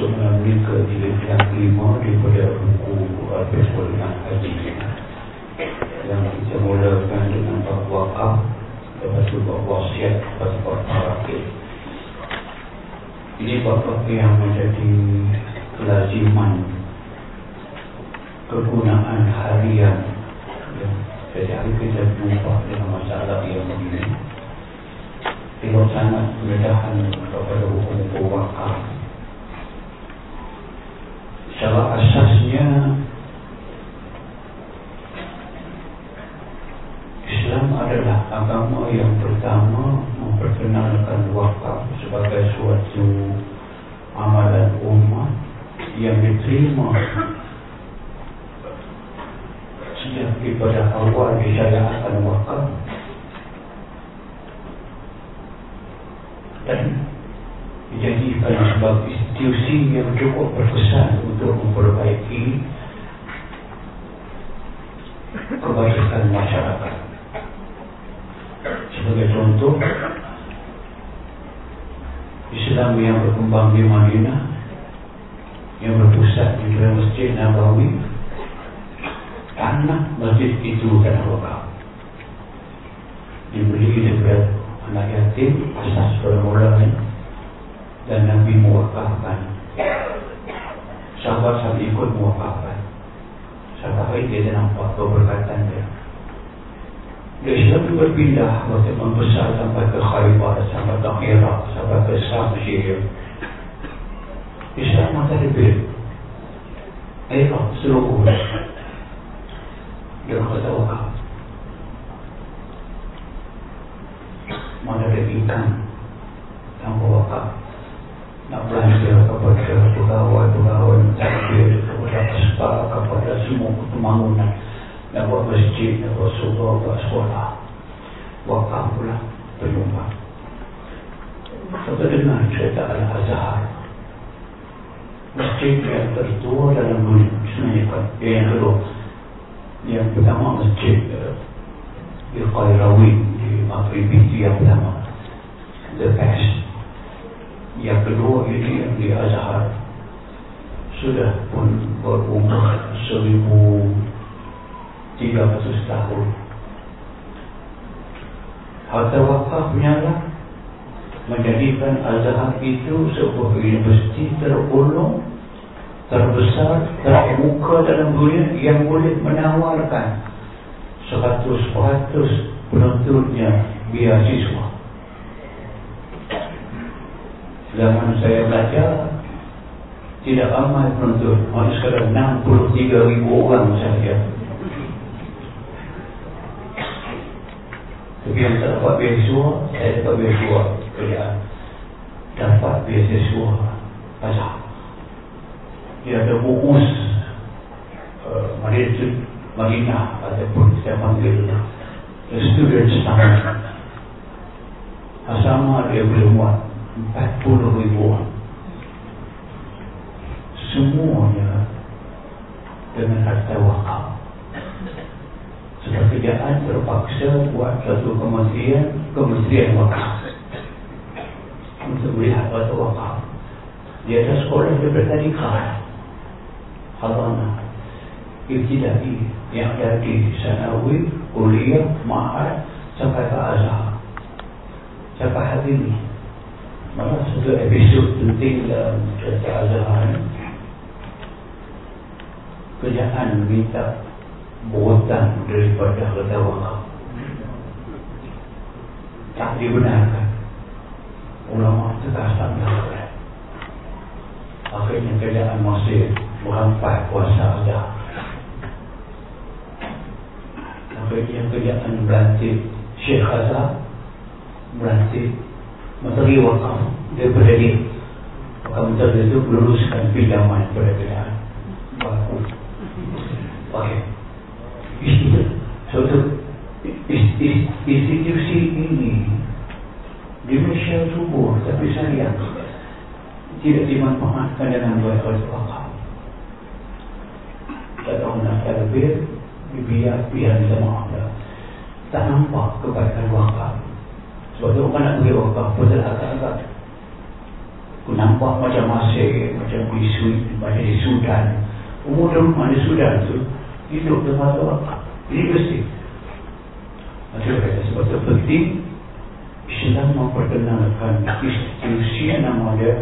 untuk mengambil keadilan yang kelima daripada buku uh, Al-Fatihah yang tadi. Yang kita mulakan dengan Pak Wakaf lepas itu Pak Wasiat lepas itu Pak Rakyat ini Pak Wakaf yang menjadi kelaziman kegunaan harian. Ya, jadi hari kita berubah dengan masalah yang begini Tidak sangat kemudahan kepada hukum Wakaf Secara asasnya Islam adalah agama yang pertama Memperkenalkan wakaf sebagai suatu amalan umat Yang diterima Sejak daripada awal disyariatkan wakaf. Dan dijadikan sebagai institusi yang cukup berkesan untuk memperbaiki kebaikan masyarakat. Sebagai contoh, Islam yang berkembang di Madinah yang berpusat di dalam Masjid Nabawi tanah masjid itu tanah wakaf dibeli daripada anak yatim asas permulaan dan Nabi mewakafkan sahabat-sahabat ikut mewakafkan sahabat hari dia nampak keberkatan dia. Dia Islam berpindah waktu membesar sampai ke Khaybar sampai ke Iraq sampai ke Sam Syria Islam mata lebih. Iraq seluruh dia kata wakaf mana ada ikan yang berwakaf Maghribi itu yang pertama the best yang kedua ini di Azhar. Sudah pun berumur seribu tiga ratus tahun. Harta wakafnya lah menjadikan Azhar itu sebuah universiti terulung terbesar terbuka dalam dunia yang boleh menawarkan seratus-seratus penuntutnya beasiswa zaman saya belajar tidak ramai penuntut hanya sekadar 63 ribu orang sahaja tapi yang tak dapat beasiswa saya dapat beasiswa kerjaan dapat beasiswa Azhar dia ada bukus uh, Madinah Madinah ataupun saya panggil the students sama sama dia boleh muat 40 ribu orang. Semuanya dengan harta wakaf. Sebab kerjaan terpaksa buat satu kementerian kementerian wakaf. Untuk melihat harta wakaf. Dia ada sekolah daripada tadikah Habana Ibtidai yang ada di Sanawi, Kuliah, Ma'ad sampai ke Azhar sampai hari ini malah satu episod penting dalam Azhar kerjaan minta berhutang daripada harta wakaf tak dibenarkan. Ulama terkasar dah akhirnya kerjaan masih berampai kuasa ada akhirnya kerjaan berhenti Syekh Azhar berhenti menteri daripada dia maka menteri itu meluluskan pinjaman kepada kerajaan Okey. Suatu institusi ini di Malaysia subur tapi sayang tidak dimanfaatkan dengan baik oleh wakaf. Tak tahu nak lebih biar-biar sama Allah. Tak nampak kebaikan wakaf. Sebab tu orang nak beri wakaf pun agak-agak Aku nampak macam masih Macam isu Macam di Sudan. Umur rumah di Sudan tu Hidup dengan wakaf Ini mesti Macam kata sebab tu penting Islam memperkenalkan Institusi yang nama dia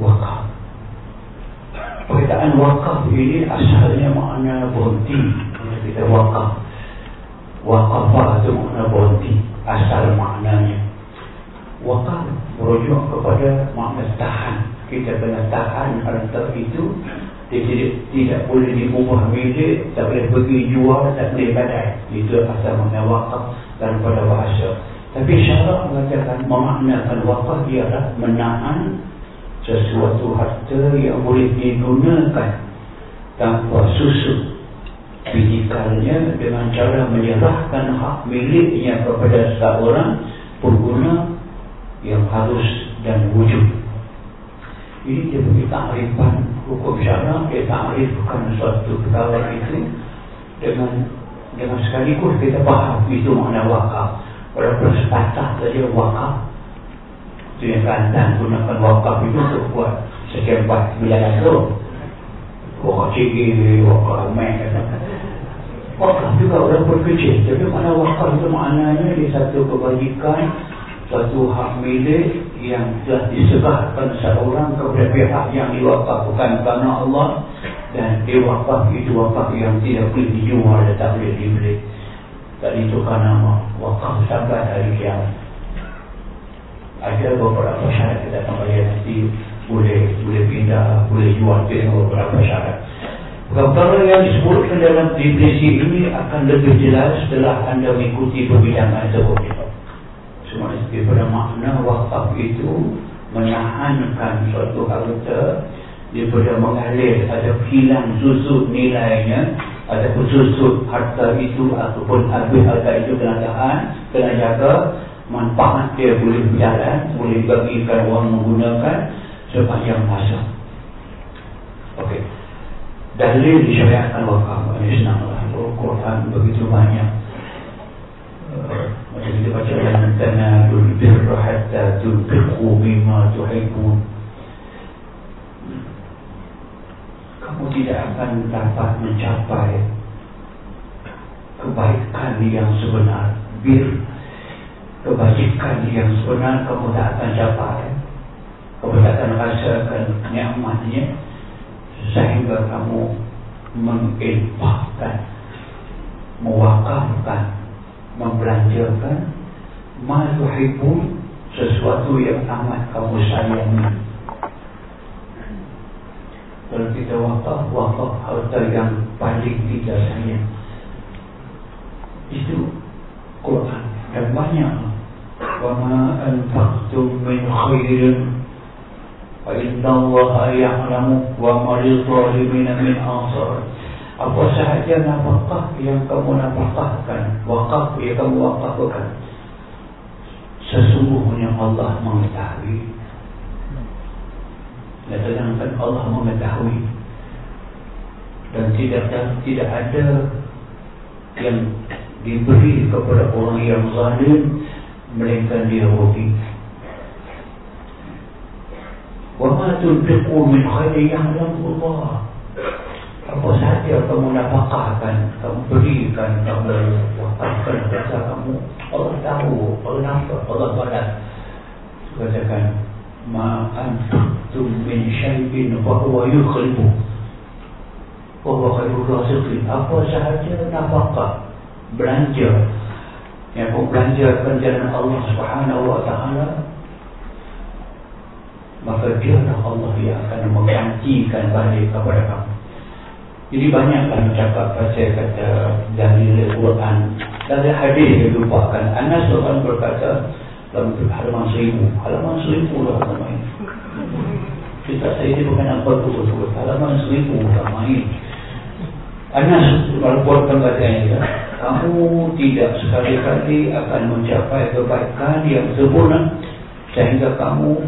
Wakaf. Perkataan wakaf ini Asalnya makna berhenti. Kita wakaf Wakafah itu makna berhenti Asal maknanya. Wakaf merujuk kepada makna tahan. Kita kena tahan harta itu. Dia tidak, tidak boleh diubah milik tak boleh pergi jual tak boleh badai. Itu asal makna wakaf daripada bahasa. Tapi syarat mengatakan memaknakan wakaf ialah menahan sesuatu harta yang boleh digunakan tanpa susu fizikalnya dengan cara menyerahkan hak miliknya kepada seorang pengguna yang harus dan wujud. Ini dia beri ta'rifan hukum syarah, dia ta'rifkan suatu perkara itu dengan dengan sekaligus kita faham itu makna wakaf. Walaupun sepatah saja wakaf, itu yang kandang gunakan wakaf itu untuk buat sekian empat bilangan roh. Wah kecil gini, wah Wakaf juga orang berkecil. Tapi mana wakaf itu maknanya Di satu kebajikan Satu hak milik Yang telah disebahkan seorang Kepada pihak yang diwakafkan kerana Allah. Dan diwakaf itu wakaf yang tidak boleh dijual Dan tak boleh dibeli. Tadi itu nama. Wakaf sampai hari kiamat. Ada beberapa syarat kita akan bayar nanti boleh boleh pindah boleh jual dengan beberapa syarat. Perkara yang disebutkan dalam depresi ini akan lebih jelas setelah anda mengikuti perbincangan tersebut cuma daripada makna wakaf itu menahankan suatu harta daripada mengalir ada hilang susut nilainya ada susut harta itu ataupun habis harta itu kena tahan kena jaga manfaat dia boleh berjalan boleh bagikan orang menggunakan sepanjang masa Okey. dalil disyariatkan wakaf ini senanglah Al-Quran begitu banyak. Macam kita baca dalam tanadul birra hatta tunfiqu mimma tuhibbun. Kamu tidak akan dapat mencapai kebaikan yang sebenar. Bir kebajikan yang sebenar kamu tak akan capai tak akan rasakan nikmatnya sehingga kamu menginfakkan mewakafkan membelanjakan maluhibun sesuatu yang amat kamu sayangi. Kalau kita wakaf wakaf harta yang paling tidak sayang. Itu Quran. Dan banyak. Wama anfaqtum min khairin allaha ya'lamu wa ma lidh-dhalimin min ansar apa sahaja nafkah yang kamu nafkahkan wakaf yang kamu wakafkan sesungguhnya Allah mengetahui. Dan sedangkan Allah mengetahui. Dan tidak tidak ada yang diberi kepada orang yang zalim melainkan dia rugi wa ma tunfiqu min khairin ya'lamu Allah apa sahaja kamu nafkahkan, kamu berikan, kamu wakafkan jasa kamu, Allah tahu, Allah nampak, Allah balas. Katakan, tum min syai'in bahwa yukhlibu. Bahwa khairul rasiqin. Apa sahaja nafkah, belanja. Yang pun belanja jalan Allah subhanahu wa ta'ala. Maka dia Allah yang akan menggantikan balik kepada kamu. Jadi banyak kan cakap baca kata dari Al-Quran Dari hadis dia lupakan. Anas orang berkata dalam halaman seribu. Halaman seribu lah ini Kita saya ini bukan apa tu betul Halaman seribu ini Anas walaupun pembacanya kamu tidak sekali-kali akan mencapai kebaikan yang sempurna sehingga kamu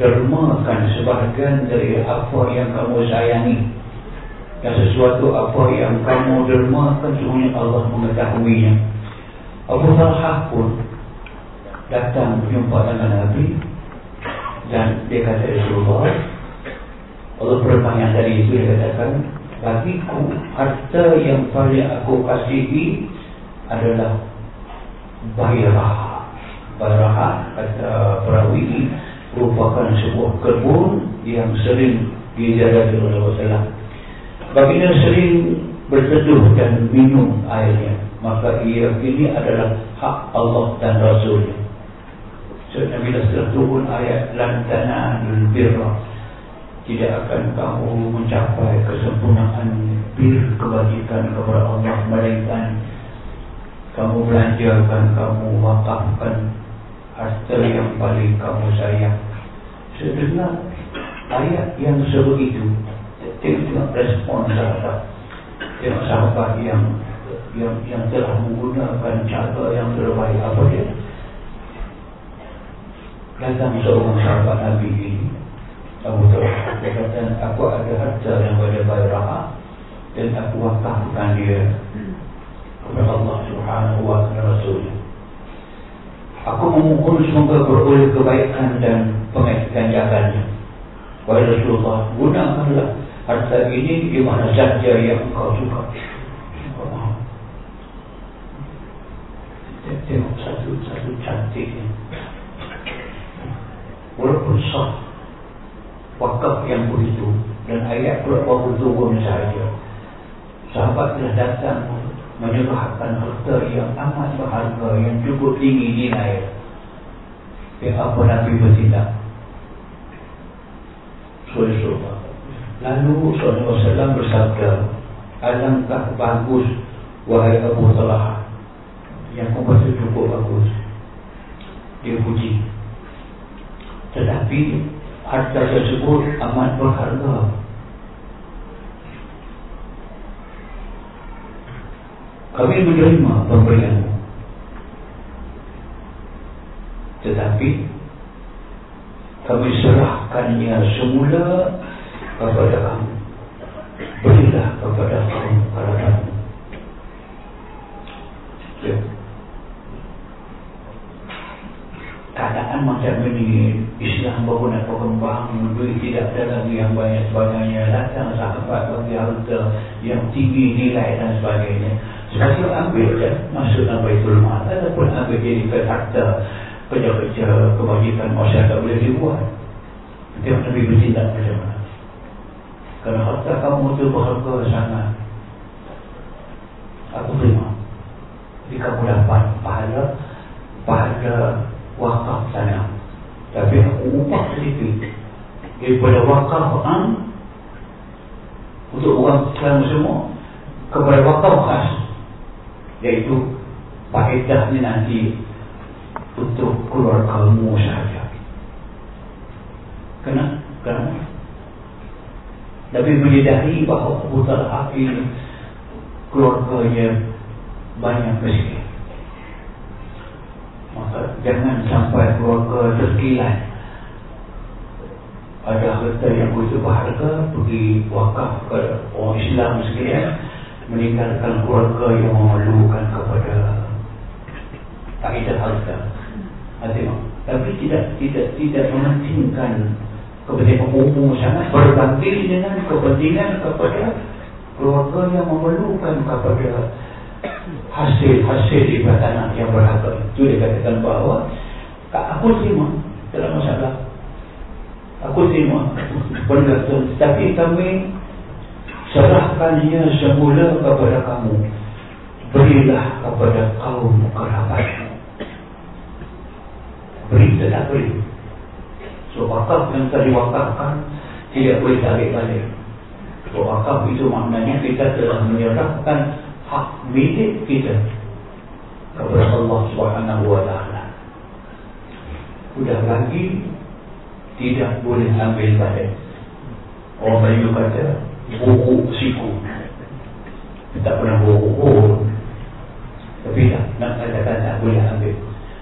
dermakan sebahagian dari apa yang kamu sayangi. Dan sesuatu apa yang kamu dermakan semuanya Allah mengetahuinya. Abu Talha pun datang berjumpa dengan Nabi dan dia kata Rasulullah Allah bertanya tadi itu dia katakan bagiku harta yang paling aku kasihi adalah bayrah bayrah kata perawi ini merupakan sebuah kebun yang sering dijaga oleh Rasulullah baginda sering berteduh dan minum airnya maka ia ini adalah hak Allah dan Rasulnya. Nabi telah turun ayat lantana birra. Tidak akan kamu mencapai kesempurnaan bir kebajikan kepada Allah melainkan kamu belanjakan, kamu wakafkan harta yang paling kamu sayang. Sedengar ayat yang sebegitu, tengok respon sahabat, tengok sahabat yang yang yang telah menggunakan cara yang terbaik apa dia? Datang seorang sahabat Nabi ini, Abu Talha, dia kata, aku ada harta yang boleh bayar dan aku wakafkan dia kepada Allah Subhanahu wa taala Rasulnya. Aku memohon semoga beroleh kebaikan dan pengganjarannya. Wahai Rasulullah, gunakanlah harta ini di mana saja yang kau suka. Tengok satu-satu cantiknya. Walaupun sah wakaf yang begitu dan ayat berapa turun saja. Sahabat telah datang menyerahkan harta yang amat berharga yang cukup tinggi nilai yang apa Nabi bertindak? Rasulullah lalu Rasulullah bersabda alangkah bagus wahai Abu Talha yang membaca cukup bagus. Dia puji. Tetapi harta tersebut amat berharga kami menerima pemberianmu tetapi kami serahkannya semula kepada kamu. Berilah kepada kamu kerana ya. keadaan macam ini Islam baru nak berkembang duit tidak ada lagi yang banyak sebagainya datang sahabat bagi harta yang tinggi nilai dan sebagainya saya ambil kan masuk dalam Baitul Mal ataupun ambil jadi harta kerja-kerja kebajikan masyarakat boleh dibuat. Tengok Nabi bertindak macam mana. Kerana harta kamu itu berharga sangat. Aku terima. Jadi kamu dapat pahala pahala wakaf sana. Tapi aku upah sedikit. Daripada wakaf an untuk orang Islam semua kepada wakaf khas Iaitu faedahnya nanti untuk keluargamu sahaja. Kenapa? Kenapa? Nabi menyedari bahawa Talha ini keluarganya banyak miskin. Maka jangan sampai keluarga terkilat. Ada harta yang begitu berharga pergi wakaf ke orang Islam sekalian meninggalkan keluarga yang memerlukan kepada kaedah harta. Tengok. Tapi tidak tidak tidak mementingkan kepentingan umum sangat berbanding dengan kepentingan kepada keluarga yang memerlukan kepada hasil-hasil ibadah yang berharga. Itu dia katakan bahawa aku terima dalam masalah. Aku terima benda itu. Tapi kami serahkannya semula kepada kamu berilah kepada kaum kerabat. Beri tidak beri. So wakaf yang tadi wakafkan tidak boleh tarik balik. So wakaf itu maknanya kita telah menyerahkan hak milik kita kepada Allah taala. Sudah lagi tidak boleh ambil balik. Orang Melayu kata buku siku. Tak pernah bohong tapi tak nak katakan tak boleh ambil.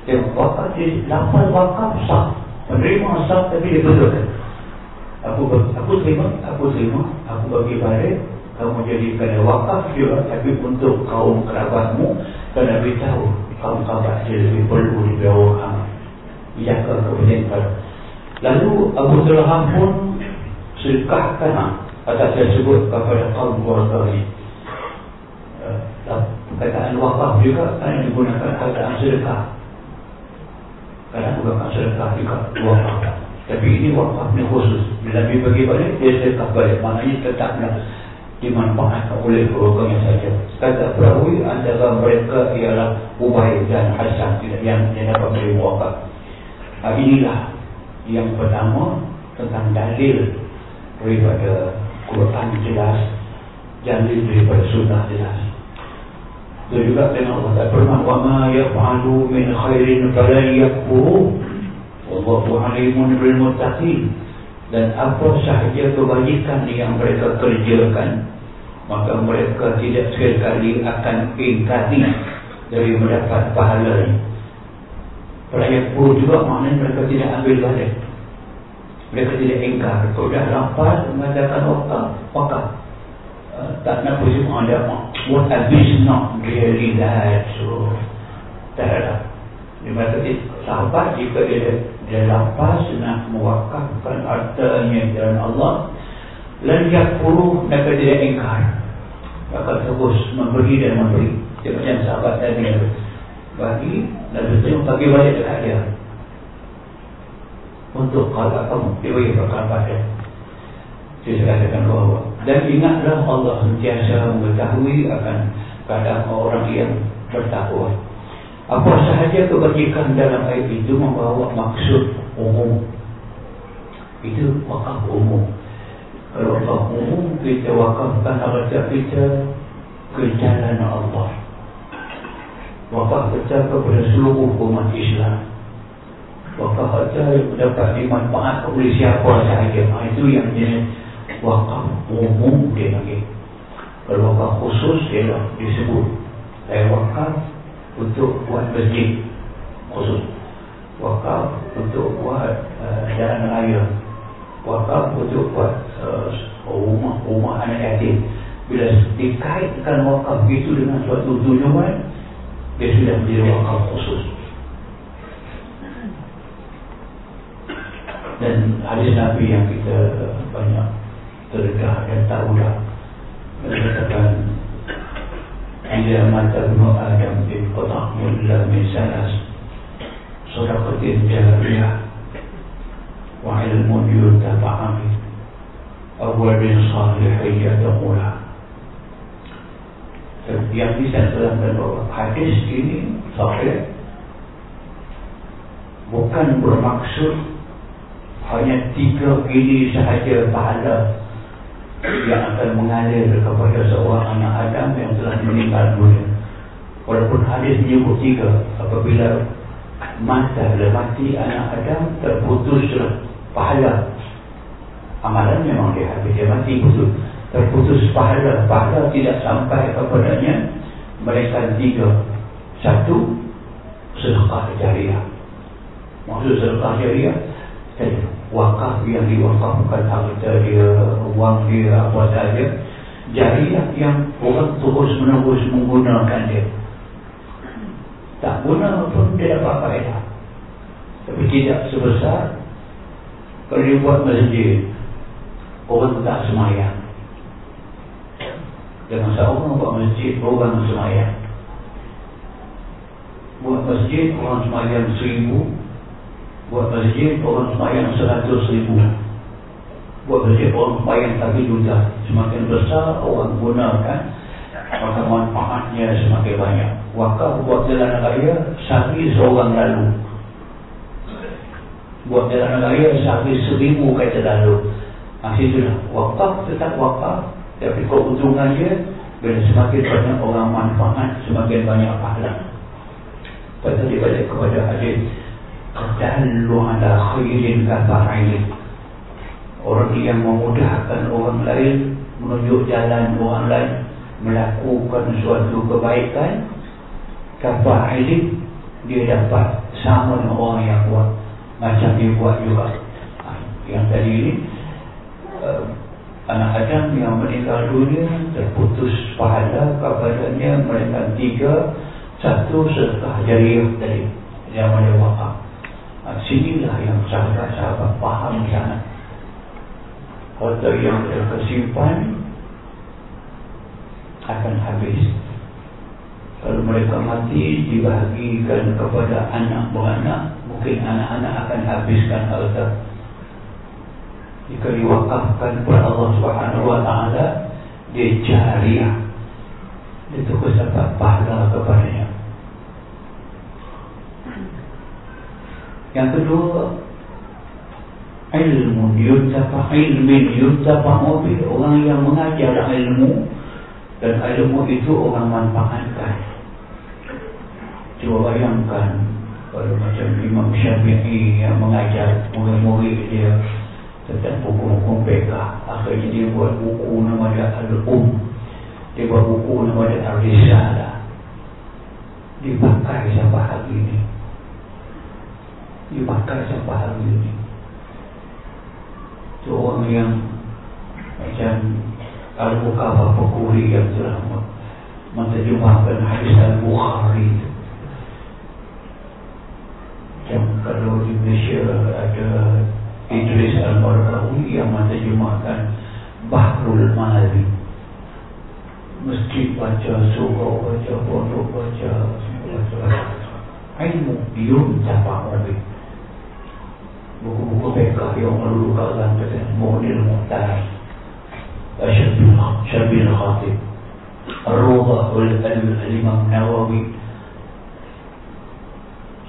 Dia wakaf dia lafaz wakaf sah. Menerima sah tapi dia betulkan aku aku terima aku terima. Aku bagi balik. Kamu jadikan wakaf juga. Tapi untuk kaum kerabatmu kena beritahu kaum kerabat dia lebih perlu dibawa orang jaga kepentingan lalu Abu Talha pun sedekahkan atas tersebut kepada kaum keluarga ini perkataan wakaf juga kan digunakan perkataan sedekah. Kadang gunakan sedekah juga wakaf tapi ini wakaf ni khusus. Bila dia bagi balik dia sedekah balik. Maknanya tetapnya dimanfaatkan oleh keluarganya saja. Kata perawi antara mereka ialah Ubay dan Hasan yang yang dapat beri wakaf inilah yang pertama tentang dalil daripada Quran jelas dalil daripada sunnah jelas. Dan juga dengan Allah tak pernah wa ma yaf'alu min khairin falan yakfuru wallahu alimun bil muttaqin. Dan apa sahaja kebajikan yang mereka kerjakan maka mereka tidak sekali akan ingkari dari mendapat pahala. Puluh juga maknanya mereka tidak ambil balik Mereka tidak ingkar Kalau dah lapas mengatakan wakaf Wakaf uh, Tak nak berjumpa ada What a is not really that So Tak ada Dia kata sahabat jika dia Dia lapas nak mewakafkan hartanya jalan Allah. Lalu dia mereka tidak ingkar. Maka terus memberi dan memberi. Dia macam sahabat tadi bagi Nabi Sallallahu bagi balik dekat dia untuk kalau kamu bagi perkara pada saya katakan bahawa. Dan ingatlah Allah sentiasa mengetahui akan keadaan orang yang bertakwa. Apa sahaja kebajikan dalam ayat itu membawa maksud umum. Itu wakaf umum. Kalau wakaf umum kita wakafkan harta kita ke jalan Allah. Wakaf pecah kepada seluruh umat Islam Wakaf pecah yang dapat dimanfaatkan oleh siapa sahaja ha, Itu yang jenis wakaf umum dia lagi Kalau wakaf khusus dia disebut Saya wakaf untuk buat masjid khusus. Wakaf untuk buat uh, jalan raya. Wakaf untuk buat uh, rumah, rumah anak yatim. Bila dikaitkan wakaf itu dengan suatu tujuan dia sudah menjadi wakaf khusus dan hadis Nabi yang kita banyak terdedah dan tahu dah mengatakan Ila mata bnu Adam bin Qatah Mulla min sanas Sadaqatin jariyah Wa ilmun yurtafa'ami Awalin salih yadamulah yang bisa dalam bentuk hadis ini sahih bukan bermaksud hanya tiga ini sahaja pahala yang akan mengalir kepada seorang anak Adam yang telah meninggal dunia. Walaupun hadis menyebut tiga apabila mata mati anak Adam terputuslah pahala. Amalan memang dia habis dia mati putus terputus pahala pahala tidak sampai kepadanya. Mereka tiga. Satu sedekah jariah. Maksud sedekah jariah? Eh, wakaf yang diwakafkan harta dia wang dia apa saja. Jariah yang orang terus menerus menggunakan dia. Tak guna pun dia dapat faedah. Tapi tidak sebesar kalau dia buat masjid orang tak semayang. Jangan seorang buat masjid Orang semayang. Buat masjid Orang semayang seribu Buat masjid Orang semayang seratus ribu. Buat masjid Orang semayang satu juta Semakin besar Orang gunakan Maka manfaatnya semakin banyak. Wakaf buat jalan raya Sehari seorang lalu. Buat jalan raya Sehari seribu kata lalu. Masih itulah. Wakaf tetap wakaf tapi keuntungan dia Bila semakin banyak orang manfaat Semakin banyak pahala. Pada dia balik kepada hadis Qadallu ala khairin kafa'ili Orang yang memudahkan orang lain Menunjuk jalan orang lain melakukan suatu kebaikan ilim dia dapat sama dengan orang yang buat macam dia buat juga. Yang tadi ini uh, anak Adam yang meninggal dunia terputus pahala kepadanya mereka tiga satu sedekah jariah tadi. Yang ada wakaf sinilah yang sahabat-sahabat faham sangat. Harta yang tersimpan akan habis. Kalau mereka mati dibahagikan kepada anak beranak mungkin anak-anak akan habiskan harta. Jika diwakafkan kepada Allah Subhanahu Wa Taala dia jariah. Dia terus dapat pahala kepadanya yang kedua ilmu yutafa ilmin yutafa mobil. Orang yang mengajar ilmu dan ilmu itu orang manfaatkan. Cuba bayangkan kalau macam Imam Syafi'i yang mengajar murid-murid dia tentang hukum-hukum peka akhirnya dia buat buku nama dia Al-Um. Dia buat buku nama dia Al-Risalah. Dipakai sampai hari ini dipakai sampai hari ini itu orang yang macam Al-Bukhara Pekuri yang telah menterjemahkan hadis Al-Bukhari. Yang kalau di Malaysia ada Idris Al-Markawi yang menterjemahkan Bahrul Mali. Mesti baca surah, baca pondok, baca ilmu Yum Tapak Rabi Buku-buku mereka yang melulukakan Mu'nil Mu'tar Syabil Khatib oleh Al-Imam Nawawi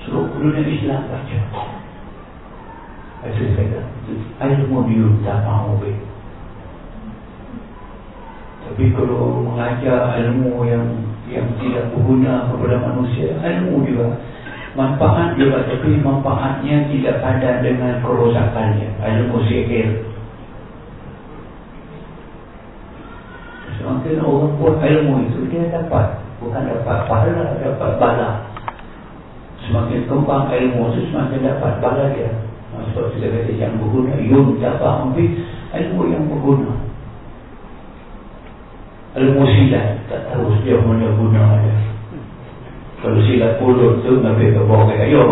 Seluruh dunia Islam baca Saya kata Ilmu be. Tapi kalau mengajar ilmu yang yang tidak berguna kepada manusia Ilmu juga Manfaat juga tapi manfaatnya tidak padan dengan kerosakannya. Ilmu sihir. Semakin orang buat ilmu itu Dia dapat Bukan dapat pahala Dapat bala. Semakin kembang ilmu itu Semakin dapat bala dia. Sebab kita kata yang berguna Yum dapat ambil ilmu yang berguna. Ilmu silat Tak tahu sejauh mana guna dia Kalau silat pulut tu Nabi ke bawah kaya Yo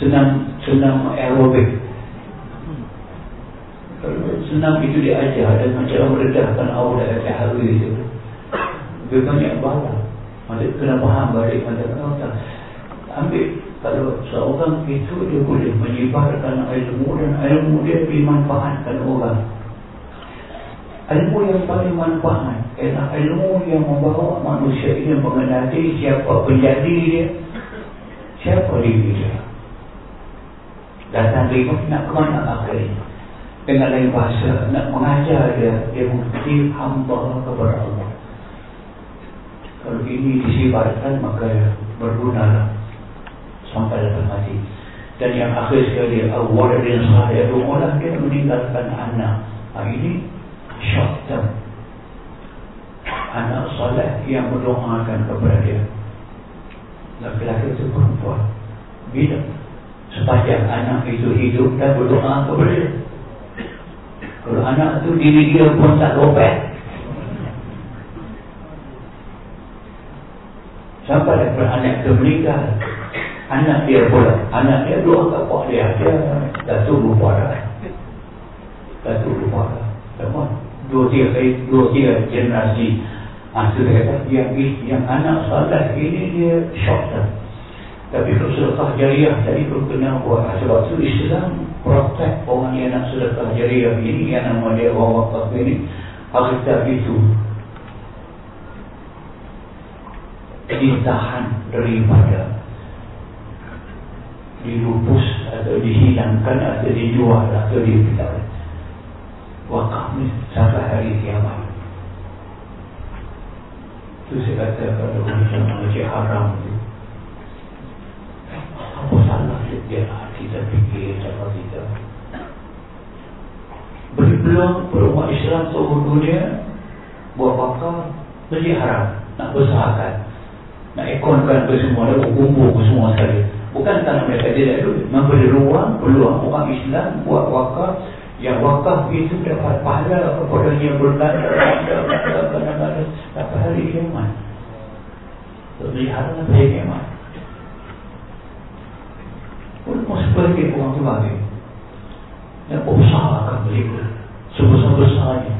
Senang Senang aerobik senang itu diajar dengan cara meredahkan awal dan hari itu. Lebih banyak bala. Maksud kena faham balik pada kata. Ambil kalau seorang itu dia boleh menyebarkan ilmu dan ilmu dia dimanfaatkan orang. Ilmu yang paling manfaat ialah ilmu yang membawa manusia ini mengenali siapa penjadi dia, siapa diri dia. Datang lima nak ke mana akhirnya? dengan lain bahasa nak mengajar dia dia mesti hamba kepada Allah kalau ini disibarkan maka berguna sampai datang mati dan yang akhir sekali awal dan saya rumahlah dia meninggalkan anak ini short term anak soleh yang berdoakan kepada dia. Laki-laki itu perempuan. Bila? Sepanjang anak itu hidup dan berdoa kepada dia. Kalau anak tu diri dia pun tak lopet. Sampai daripada anak tu meninggal Anak dia pula Anak dia dua kapak dia. Dia dah tunggu pada Dah. Tunggu pada Sama Dua tiga Dua tiga generasi. Ah, sudah kata yang, yang anak salah ini dia shock dah. Tapi kalau sedekah jariah tadi perlu kena buat. Sebab tu Islam protek orang yang nak sedekah jariah ini yang nama dia orang wakaf ini. Akhirnya itu ditahan daripada dilupus atau dihilangkan atau dijual atau dipital wakaf ni sampai hari kiamat. Itu saya kata kalau macam macam haram itu apa salah dia kita fikir cara kita. Beri peluang perumahan Islam seluruh dunia buat bakar mesti haram nak besarkan nak ekonkan ke semua ada kumpul ke semua sekali. Bukan tanah mereka tidak ada memberi ruang peluang orang Islam buat wakaf yang wakaf itu dapat pahala kepada yang berkata dapat hari kiamat. Pelihara hari kiamat. Pun seperti orang tu lagi dan usahakan mereka sebesar-besarnya.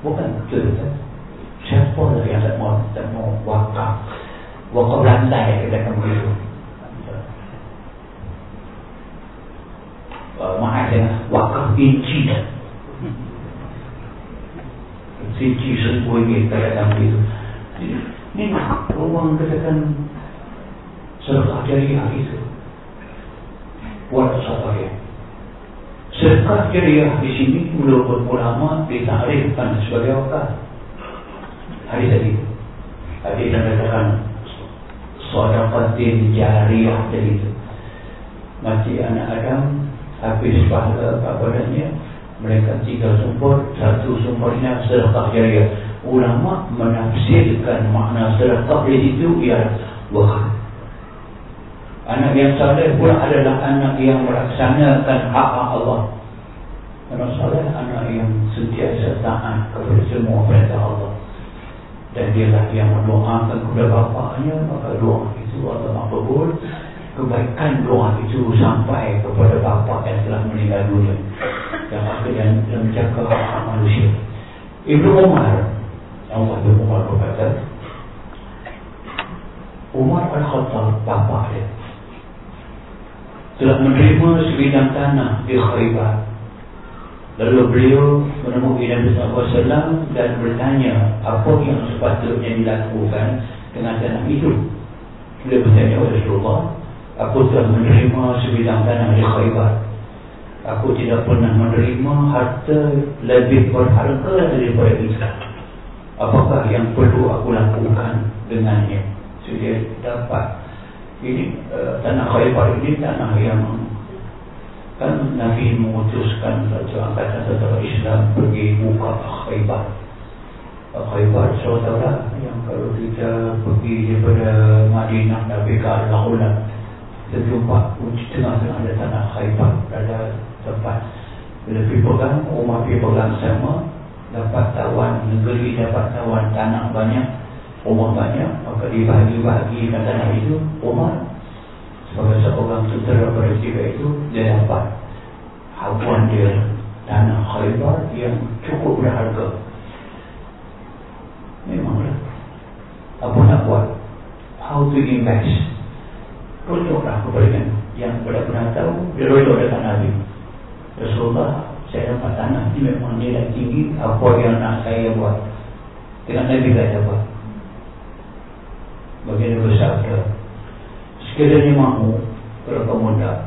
Bukan betul kan? Siapa yang tak mau wakaf? Wakaf lantai kita akan maaf ya wakaf inci inci seribu ini kita akan begitu ini orang katakan sedekah jariah itu buat siapa ya Sedekah jariah di sini menurut ulama ditarifkan sebagai wakaf. Hari tadi ada yang katakan sedekahin jariah jadi itu. Mati anak Adam habis pahala kepadanya mereka tiga sumber satu sumbernya sedekah jariah. Ulama menafsirkan makna sedekah di situ ialah wakaf. Anak yang saleh pula adalah anak yang melaksanakan hak-hak Allah. Anak saleh anak yang sentiasa taat kepada semua perintah Allah. Dan dialah yang mendoakan kepada bapaknya, maka doa itu Allah makbul. Kebaikan doa itu sampai kepada bapa yang telah meninggal dunia. Yang akhirnya menjaga hak manusia. Ibnu Umar, Allah Ibnu Umar berkata, Umar Al-Khattab, bapa dia, telah menerima sebidang tanah di Khaybar. Lalu beliau menemui Nabi SAW dan bertanya apa yang sepatutnya dilakukan dengan tanah itu. Beliau bertanya kepada Rasulullah, aku telah menerima sebidang tanah di Khaybar. Aku tidak pernah menerima harta lebih berharga daripada itu. Apakah yang perlu aku lakukan dengannya? Jadi dapat ini uh, tanah Khaybar ini tanah yang kan Nabi memutuskan satu angkatan tentara Islam pergi buka Khaybar Khaybar saudara yang kalau kita pergi daripada Madinah Nabi ke Al-Lahullah kita jumpa tengah-tengah ada tanah Khaybar ada tempat bila pergi pegang rumah pergi pegang sama dapat tawan negeri dapat tawan tanah banyak rumah banyak maka dibagi-bagi tanah itu rumah. Sebagai seorang tentera peristiwa itu dia dapat habuan dia tanah khaybar yang cukup berharga. Memanglah apa nak buat? How to invest rojoklah kepada yang benar-benar tahu dia rojok dengan Nabi Rasulullah saya dapat tanah ini memang nilai tinggi apa yang nak saya buat? Dengan Nabi kata buat. Bagian bersabda Sekiranya mahu Kalau muda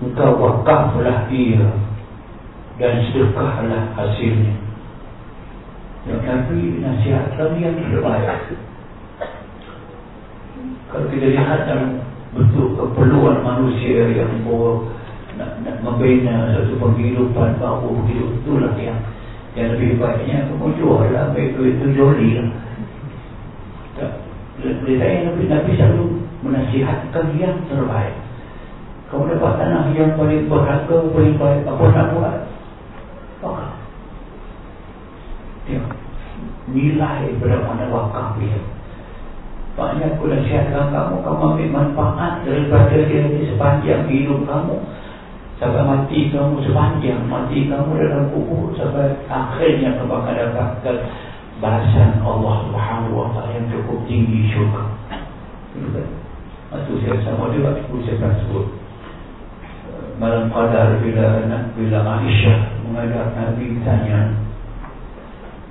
Engkau wakaflah ia Dan sedekahlah hasilnya. Yang Nabi nasihatkan yang terbaik Kalau kita lihat dalam bentuk keperluan manusia yang nak, nak membina satu penghidupan baru begitu itulah yang yang lebih baiknya kamu jual lah baik duit itu joli lah. Dari saya Nabi, Nabi selalu menasihatkan yang terbaik. Kamu dapat tanah yang paling berharga paling baik apa nak buat? Maka ya, nilai pada mana wakaf dia banyak aku nasihatkan kamu kamu ambil manfaat daripada dia sepanjang hidup kamu sampai mati kamu sepanjang mati kamu dalam kubur sampai akhirnya kamu akan dapatkan balasan Allah Subhanahu Wa Taala yang cukup tinggi syurga. Itu saya sama juga itu saya akan sebut. Malam qadar bila bila Aisyah menghadap Nabi tanya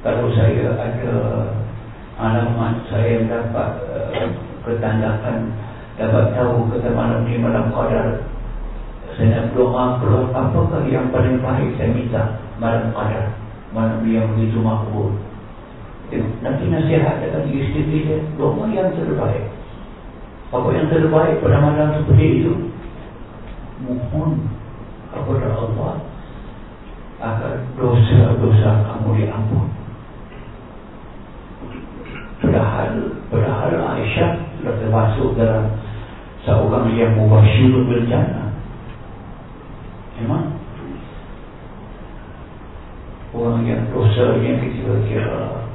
kalau saya ada alamat saya dapat uh, ketandakan dapat tahu kata malam ni malam qadar. Saya nak doa keluar apakah yang paling baik saya minta malam qadar malam yang begitu makbul? Nanti nasihat akan istri dia doa yang terbaik. Apa yang terbaik pada malam seperti itu? Mohon kepada Allah agar dosa-dosa kamu diampun. Aisyah sudah termasuk dalam seorang yang mubashir bencana. Memang? Orang yang dosanya kira-kira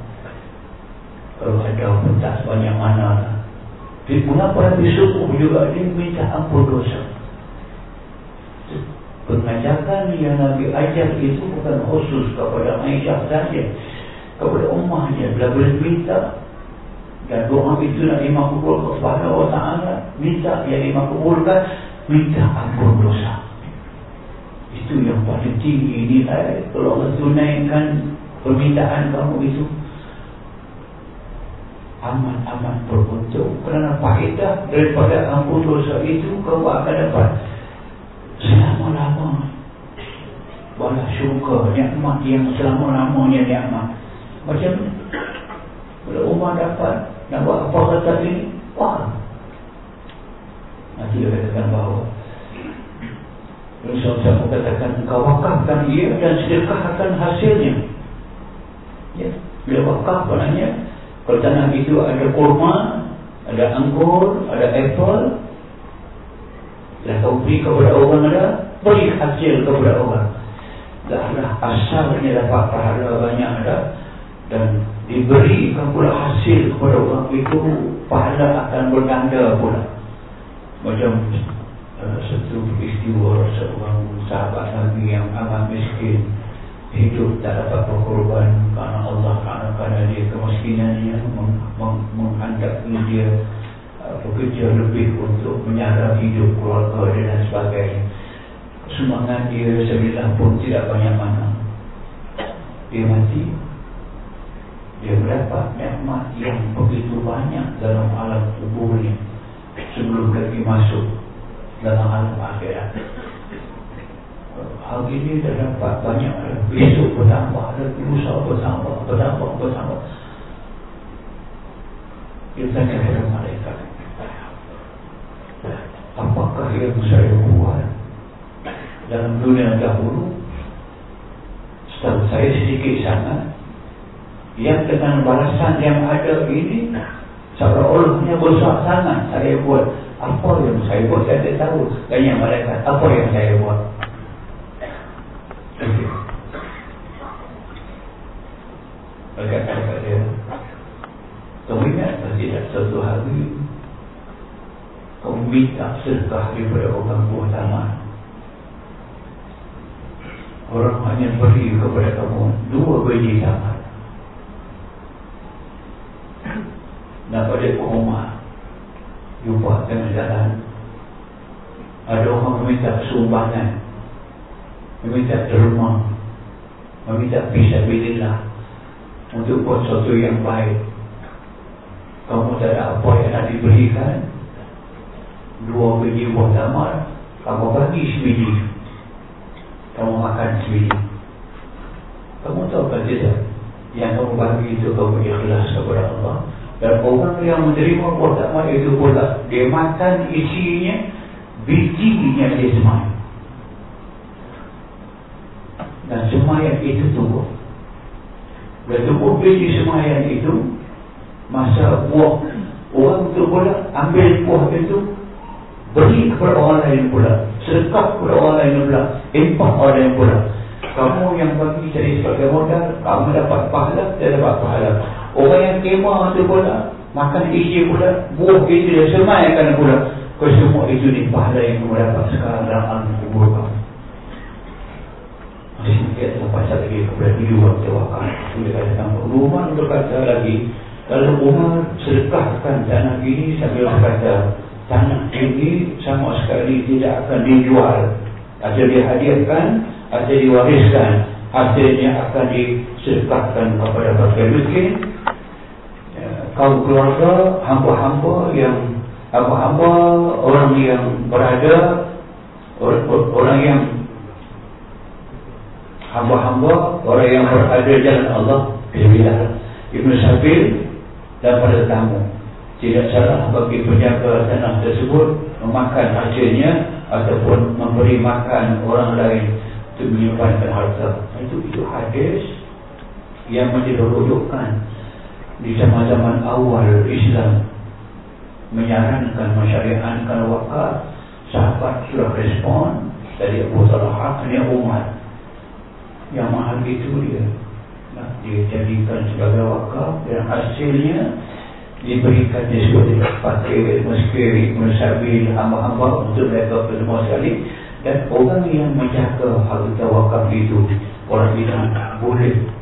kalau ada pentas banyak mana jadi mengapa Nabi suku juga? Dia minta ampun dosa. Pengajakan yang Nabi ajar itu bukan khusus kepada Aisyah saja. Kepada ummahnya. Bila boleh minta dan doa itu nak dimakbul kepada Allah Ta'ala. Minta yang dimakbulkan minta ampun dosa. Itu yang paling tinggi nilai kalau Allah tunaikan permintaan kamu itu aman-aman beruntung. Kerana faedah daripada ampun dosa itu kamu akan dapat selama-lama balas syurga nikmat yang selama-lamanya nikmat. Macam bila Umar dapat nak buat apa kata ini wah. Nanti dia katakan bahawa Rasul saya katakan engkau wakafkan ia dan sedekahkan hasilnya. Ya bila wakaf maknanya kalau tanah itu ada kurma ada anggur ada apple. Dan kau beri kepada orang ada beri hasil kepada orang. Dahlah asalnya dapat pahala banyak ada. Dan diberikan pula hasil kepada orang itu pahala akan berganda pula. Macam uh, satu peristiwa seorang sahabat Nabi yang amat miskin hidup tak dapat berkorban kerana Allah kerana, kerana dia kemiskinannya meng, meng, menghendaki dia bekerja lebih untuk menyara hidup keluarga dia dan sebagainya. Semangat dia sebilah pun tidak banyak mana. Dia mati dia mendapat nikmat yang begitu banyak dalam alam kuburnya sebelum lagi masuk dalam alam akhirat. Hari ini dah dapat banyak besok bertambah lusa bertambah bertambah bertambah. Dia tanya kepada malaikat apakah yang saya buat dalam dunia dahulu? Setahu saya sedikit sangat yang dengan balasan yang ada ini seolah-olahnya besar sangat saya buat. Apa yang saya buat saya tak tahu. Tanya malaikat apa yang saya buat? Malaikat kata dia kamu ingat tidak satu hari kau minta sedekah daripada orang buah taman orang hanya beri kepada kamu dua biji nak pada rumah jumpa tengah jalan ada orang meminta sumbangan. Meminta derma. Meminta pisah bilillah untuk buat sesuatu yang baik. Kamu tak ada apa yang nak diberikan. Dua biji buah tamar kamu bagi sebiji kamu makan sebiji kamu tahu kan tidak yang kamu bagi itu kamu ikhlas kepada Allah dan orang yang menerima tamar itu pula dia makan isinya bijinya dia semayang dan semayang itu tumbuh dan tumbuh biji semayang itu masa buah orang itu pula ambil buah itu beri kepada orang lain pula. Sedekah kepada orang lain pula. Impak orang lain pula. Kamu yang bagi jadi sebagai modal kamu dapat pahala dia dapat pahala orang yang kemah itu pula makan isi pula buah itu dia semayangkan pula. Kesemua itu ni pahala yang kamu dapat sekarang dalam alam kubur kamu masih sedikit lepas lagi kepada tujuh waktu wakil sudah katakan rumah untuk kata lagi kalau Umar sedekahkan tanah ini sambil berkata tanah ini sama sekali tidak akan dijual. Atau dihadiahkan atau diwariskan. Hasilnya akan disedekahkan kepada bangsa miskin kaum keluarga hamba-hamba yang hamba-hamba orang yang berada orang, orang yang hamba-hamba orang yang berada jalan Allah pilihlah Ibn Sabil dan pada tamu tidak salah bagi penjaga tanah tersebut memakan hasilnya ataupun memberi makan orang lain untuk menyimpankan harta. Itu itu hadis yang menjelaskan di zaman-zaman awal Islam menyarankan mensyariatkan wakaf sahabat sudah respon dari Abu Talha ini umat yang mahal itu dia. Nak dijadikan sebagai wakaf dan hasilnya diberikan disebut tidak fakir, miskin, musabil, hamba-hamba untuk mereka berdua sekali. Dan orang yang menjaga harta wakaf itu orang bilang boleh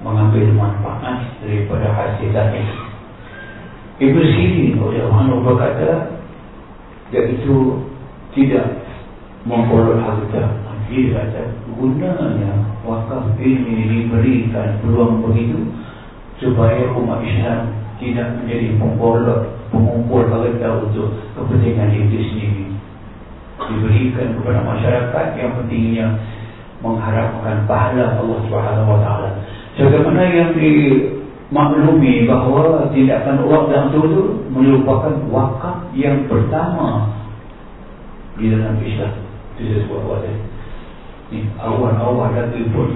mengambil manfaat daripada hasil tadi Ibn Sirin oleh Allah berkata iaitu tidak memperoleh harta. Dia kata gunanya wakaf ini diberikan peluang begitu supaya umat Islam tidak menjadi pembolot pengumpul harta untuk kepentingan diri sendiri. Diberikan kepada masyarakat yang pentingnya mengharapkan pahala Allah Subhanahu Wa Taala. Sebagaimana yang dimaklumi bahawa tindakan wakaf yang itu merupakan wakaf yang pertama di dalam Islam. Itu sebuah wakaf. Awal-awal lagi pun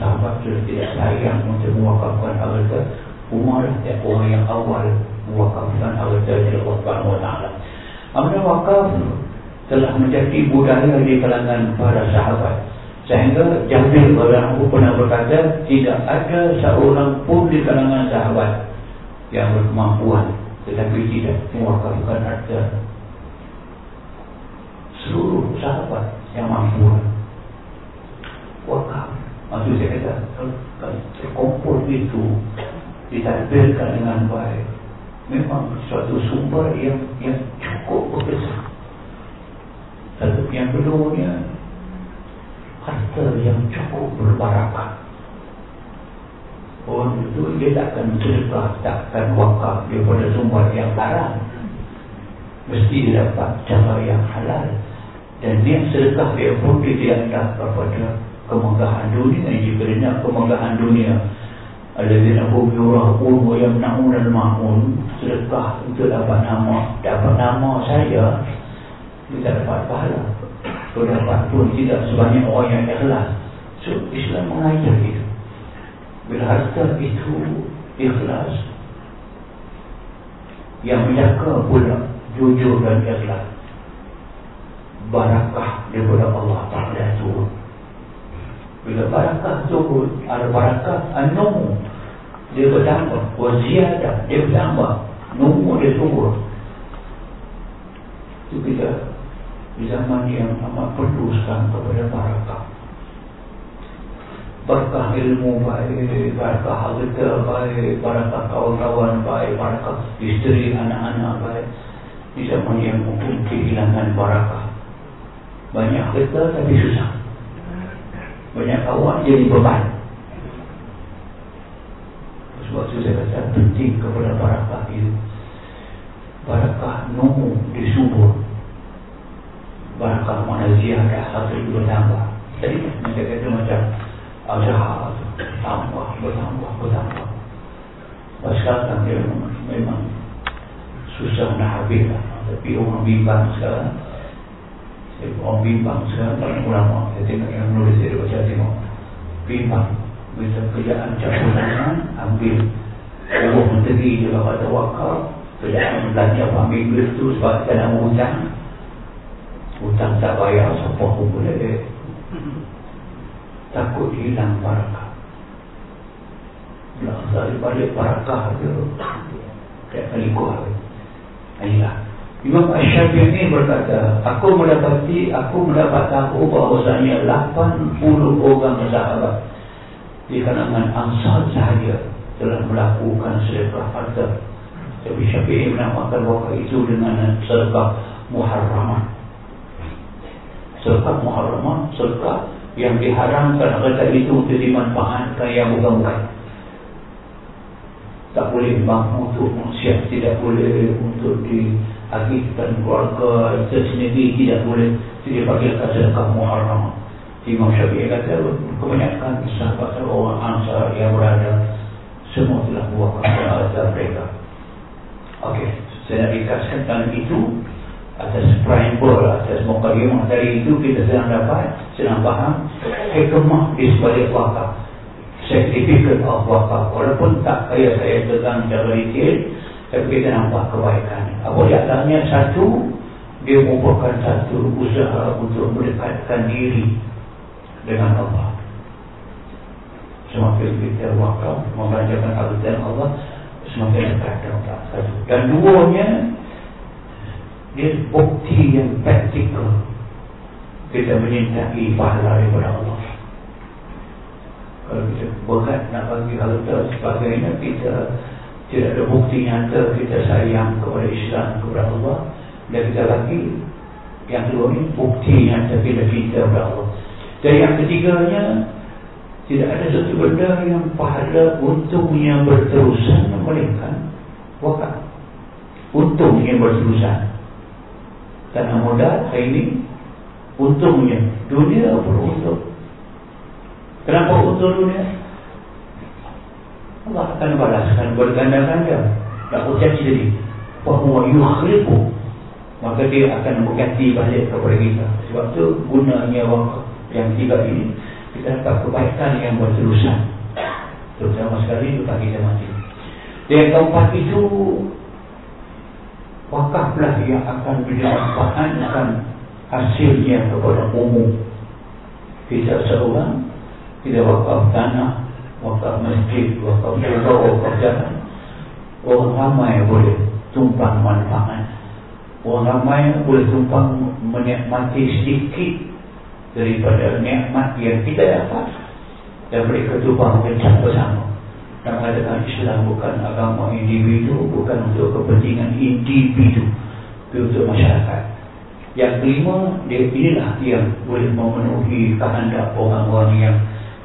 sahabat sudah tidak sayang untuk mewakafkan harta Umar ya orang yang awal mewakafkan harta dari Allah Subhanahu Wa Taala. Amal wakaf telah menjadi budaya di kalangan para sahabat. Sehingga Jabir Al-Rahmu pernah berkata tidak ada seorang pun di kalangan sahabat yang berkemampuan. Tetapi tidak mewakafkan harta. Seluruh sahabat yang mampu. Wakaf. Maksud saya kata kalau terkumpul itu ditadbirkan dengan baik memang suatu sumber yang yang cukup berbesar. Tetapi yang keduanya harta yang cukup berbarakah orang itu dia tak akan sedekah tak akan wakaf daripada sumber yang haram. Mesti dia dapat cara yang halal. Dan dia sedekah dia pun dia tidak dapat kepada kemegahan dunia. Jika dia nak kemegahan dunia Alladzina hum yurahun wa yamna'un al-ma'un sedekah untuk dapat nama dapat nama saya kita dapat pahala kalau dapat pun tidak sebanyak orang yang ikhlas. So Islam mengajar itu bila harta itu ikhlas yang menjaga pula jujur dan ikhlas barakah daripada Allah Ta'ala turun. Bila barakah turun Ada barakah An-Numu. Dia bertambah. Waziyadah Dia bertambah. Numu dia turun. Itu kita Di zaman yang amat perlu sekarang Kepada barakah. Barakah ilmu baik Barakah harta baik Barakah kawan-kawan baik Barakah isteri anak-anak baik. Di zaman yang mungkin kehilangan barakah. Banyak harta tapi susah. Banyak kawan jadi beban. Sebab itu saya kata penting kepada barakah itu. Barakah nunggu di subur barakah mana ziyadah satu itu bertambah jadi saya kata macam azhar tambah bertambah bertambah. Sekarang dia memang, memang susah nak habis lah. tapi orang bimbang sekarang Orang bimbang sekarang banyak ulama. Saya tengok yang menulis dia baca tengok. Bimbang. Bisa kerjaan campuran Ambil. Allah menteri dia kata wakaf Kerjaan belanja ambil duit tu Sebab kita nak hutang Hutang tak bayar Siapa pun boleh Takut hilang barakah. Belakang balik barakah dia Kayak kali kuat Inilah Imam Ash-Syafi'i berkata, aku mendapati, aku mendapat tahu bahawasanya 80 orang sahabat di kalangan ansar sahaja telah melakukan sedekah harta. Tapi Syafi'i menamakan wakil itu dengan sedekah muharramah. Sedekah muharramah, sedekah yang diharamkan harta itu untuk dimanfaatkan yang bukan-bukan. Tak boleh bangun untuk manusia, tidak boleh untuk di akikkan keluarga sendiri tidak boleh. Tidak pakai kata sedekah muharram Imam Syafi'i kata kebanyakan sahabat orang ansar yang berada semua telah buat kata mereka. Okey, saya nak ringkaskan tentang itu atas preamble, atas mukadimah dari itu kita sedang dapat, sedang faham hikmah di sebalik wakaf. Significant of wakaf. Walaupun tak payah saya tegang secara detail, tapi kita nampak kebaikan. Apa di atasnya satu, dia merupakan satu usaha untuk mendekatkan diri dengan Allah. Semakin kita wakaf, memanjakan al Allah, semakin dekat dengan Allah. Dan duanya, dia bukti yang praktikal. Kita menyintai pahala daripada Allah. Kalau kita berat nak bagi harta sebagainya kita tidak ada bukti nyata kita sayang kepada Islam kepada Allah. Dan kita lagi yang kedua ini bukti nyata kita cinta kepada Allah. Dan yang ketiganya tidak ada satu benda yang pahala untungnya berterusan melainkan wakaf. Untungnya berterusan tanah modal hari ini untungnya. Dunia perlu untung kenapa untung dunia Allah akan balaskan berganda-ganda tak ucap jadi bahawa yukhribu. Maka dia akan berganti balik kepada kita. Sebab tu gunanya wakaf yang tiga ini kita dapat kebaikan yang berterusan. Terutama sekali untuk kita mati. Yang keempat itu wakaflah yang akan dimanfaatkan hasilnya kepada umum? Kita seorang kita wakaf tanah wakaf masjid wakaf surau wakaf jalan. Orang ramai boleh tumpang manfaat. Orang ramai boleh tumpang menikmati sedikit daripada nikmat yang kita dapat. Dan mereka tumpang mencap mengatakan Islam bukan agama individu bukan untuk kepentingan individu tapi untuk masyarakat. Yang kelima dia inilah yang boleh memenuhi kehendak orang-orang yang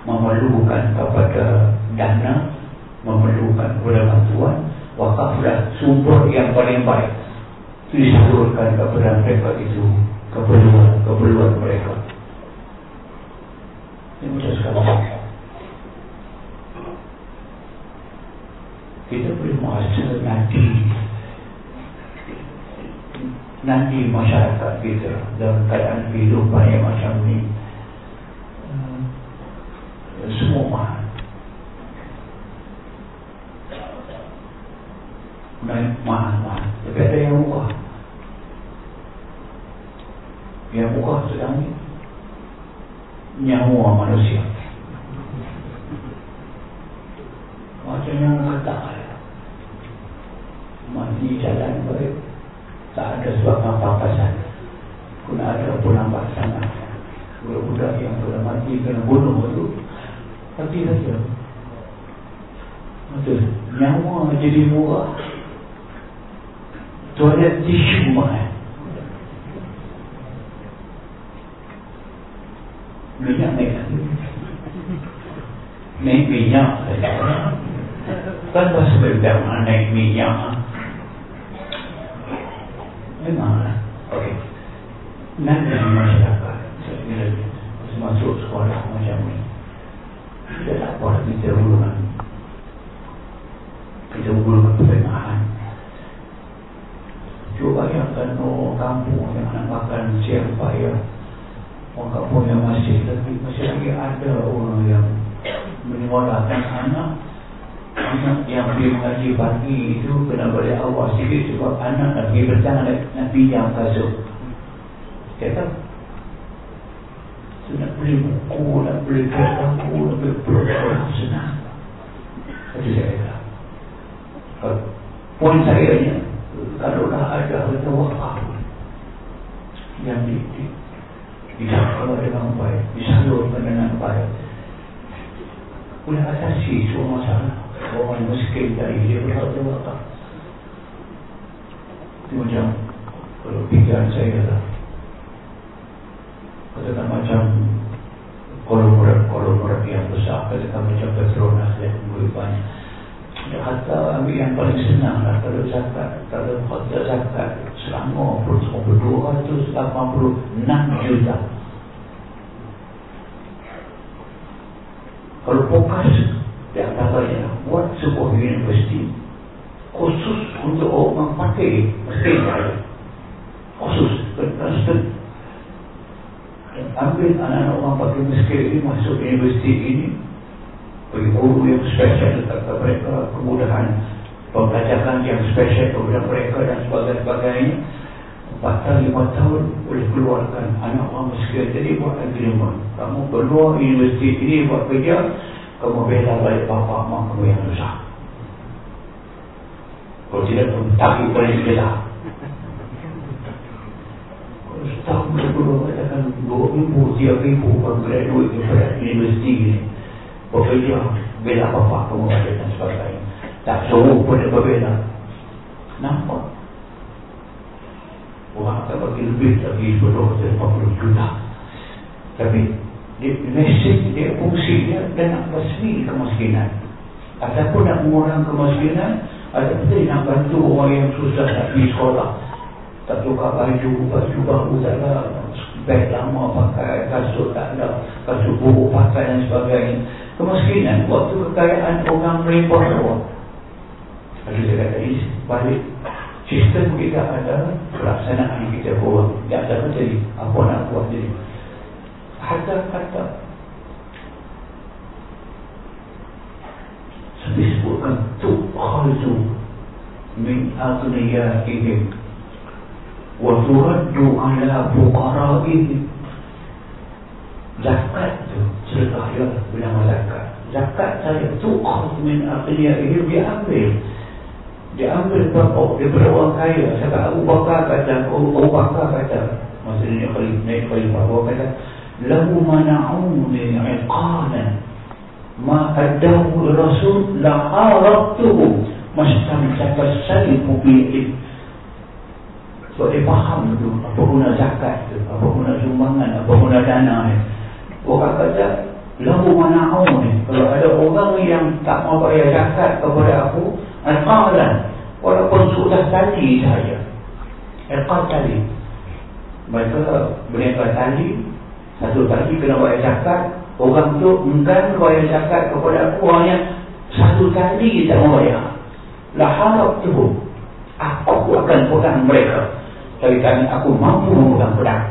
memerlukan kepada dana memerlukan kepada bantuan. Wakaflah sumber yang paling baik. Disalurkan kepada mereka itu keperluan keperluan mereka. Ini mudah sekali kita boleh merasa nanti. Nanti masyarakat kita dalam keadaan kehidupan yang macam ni uh, semua mahal. Mahal-mahal. Tapi ada yang murah. Yang murah sedang ni. Nyawa manusia. Macam yang kata mati jalan baik. Tak ada sebab apa-apa pun ada penampak sana budak-budak yang sudah mati kena bunuh itu mati saja. Betul nyawa jadi murah toilet tisu mahal. Minyak naik. Naik minyak. Kan pasal bagaimana naik minyak Memanglah. Okey. Nanti masyarakat Bila masuk sekolah macam ni. Kita tak boleh kita hubungan Kita hubungan pertengahan Cuba bayangkan orang kampung yang nak makan siang payah. Orang kampung yang masih Tapi masih lagi ada orang yang Menyuarakan anak anak yang pergi mengaji pagi itu kena boleh awal sikit sebab anak nak pergi petang nak, nak pinjam kasut kata so, nak beli buku nak beli buku nak beli buku senang. Itu saya kata. Poin saya ni kalau dah ada harta wakaf yang di, di dijaga dengan baik disalurkan dengan baik. Boleh atasi semua masalah orang miskin dari dia berharga itu macam kalau pikiran saya lah katakan macam kolomorat-kolomorat yang besar katakan macam Petronas lebih banyak. Ya, harta ambil yang paling senang lah kalau zakat kalau harta zakat lapan puluh enam juta. Kalau di antaranya buat sebuah universiti khusus untuk orang fakir mesti ada khusus. Khusus ambil anak-anak orang fakir miskin ini masuk universiti ini bagi guru yang spesial kepada mereka kemudahan pembelajaran yang spesial kepada mereka dan sebagainya empat tahun lima tahun boleh keluarkan anak orang miskin. Jadi buat agreement kamu keluar universiti ini buat kerja kamu bela balik bapak mak kamu yang susah kalau tidak tak boleh bela boleh keluar katakan dua ribu, tiga ribu baru graduate daripada universiti ini bekerja bela bapak kamu ada dan sebagainya tak suruh pun dia berbela nampak orang akan bagi lebih lagi 10-50 juta tapi mesej dia fungsi dia dan nak basmi kemiskinan ataupun nak mengurang kemiskinan ataupun dia nak bantu orang yang susah nak pergi sekolah. Tak tukar baju baju baru tak ada. Beg lama pakai kasut tak ada. Kasut buruk pakai dan sebagainya. Kemiskinan waktu kekayaan orang merepot semua. Lalu saya kata balik. Sistem kita ada pelaksanaan kita buat Yang ada jadi Apa nak buat jadi Hatta kata Sebab sebutkan Tukhazu Min agniyaihim Wa turaddu ala fuqaraihim. Zakat tu Cerita ya Bernama zakat. Zakat saya Tukhazu min agniyaihim Dia ambil. Dia ambil berapa daripada orang kaya. Sebab Abu Bakar kata Abu Bakar kata. Maksudnya naik khalif Abu kata mana'uni iqanan. Ma adahu rasul harabtuhu mastam cakap saya publik so dia faham tu apa guna zakat tu apa guna sumbangan apa guna dana ni. Orang kata lahu mana'uni kalau ada orang yang tak mau bayar zakat kepada aku Al-Qadhan Walaupun sudah tali saja Al-Qadhan tali Mereka berniaga tali Satu tali kena bayar zakat Orang tu enggan bayar zakat kepada aku. Orang yang satu tali tak mau bayar Lah harap tu Aku akan pegang mereka. Tapi kami aku mampu memegang pedang.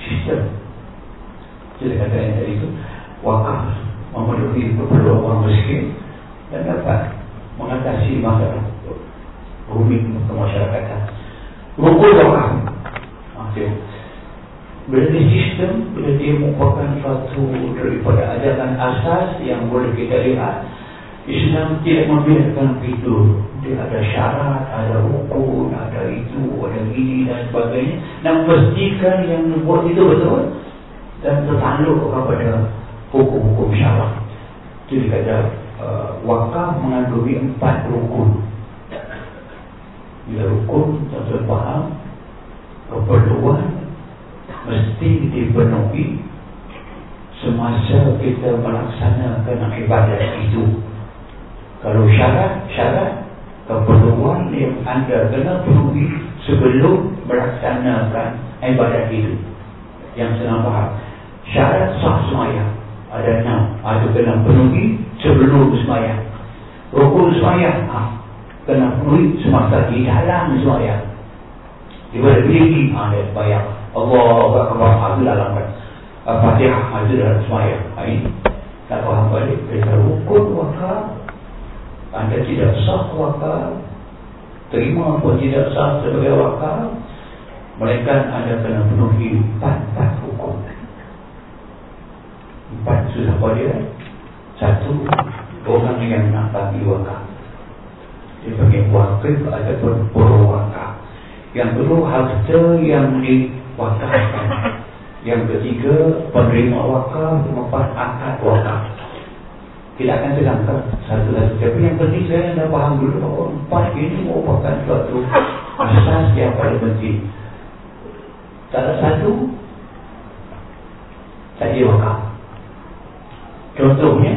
Sistem. Jadi kata yang tadi itu Wakaf. Memenuhi keperluan orang miskin. Dan dapat mengatasi masalah rumit kemasyarakatan. Rukun wakaf. Dia sistem, dia merupakan satu daripada ajaran asas yang boleh kita lihat, Islam tidak membiarkan itu. Dia ada syarat, ada rukun, ada itu, ada ini dan sebagainya. Dan pastikan yang buat itu betul dan tertakluk kepada hukum-hukum syarat. Jadi kata uh, wakaf mengandungi empat rukun. Bila rukun tuan faham keperluan mesti dipenuhi semasa kita melaksanakan ibadat itu. Kalau syarat, syarat keperluan yang anda kena penuhi sebelum melaksanakan ibadat itu. Yang senang faham. Syarat sah semayang ada enam. Ada kena penuhi sebelum semayang. Rukun semayang. Ha. Kena penuhi semasa di dalam semayang. Ibadah diri. Ha. Dia semayang. Allah Akbar. Itu dalam Fatihah. Itu dalam semayang. Ha. Ini. Tak faham balik. Kita rukun wakar. Anda tidak sah wakar. Terima pun tidak sah sebagai wakar. Mereka anda kena penuhi empat-empat hukum. Empat sudah pada Satu Orang yang nak bagi wakaf Dia bagi wakaf ataupun pura wakaf Yang kedua harta yang diwakafkan Yang ketiga Penerima wakaf Empat akad wakaf. Tidak akan sedangkan Satu-satu Tapi yang penting saya dah faham dulu Bahawa empat ini merupakan suatu Asas yang paling penting. Salah satu Tak wakaf. Contohnya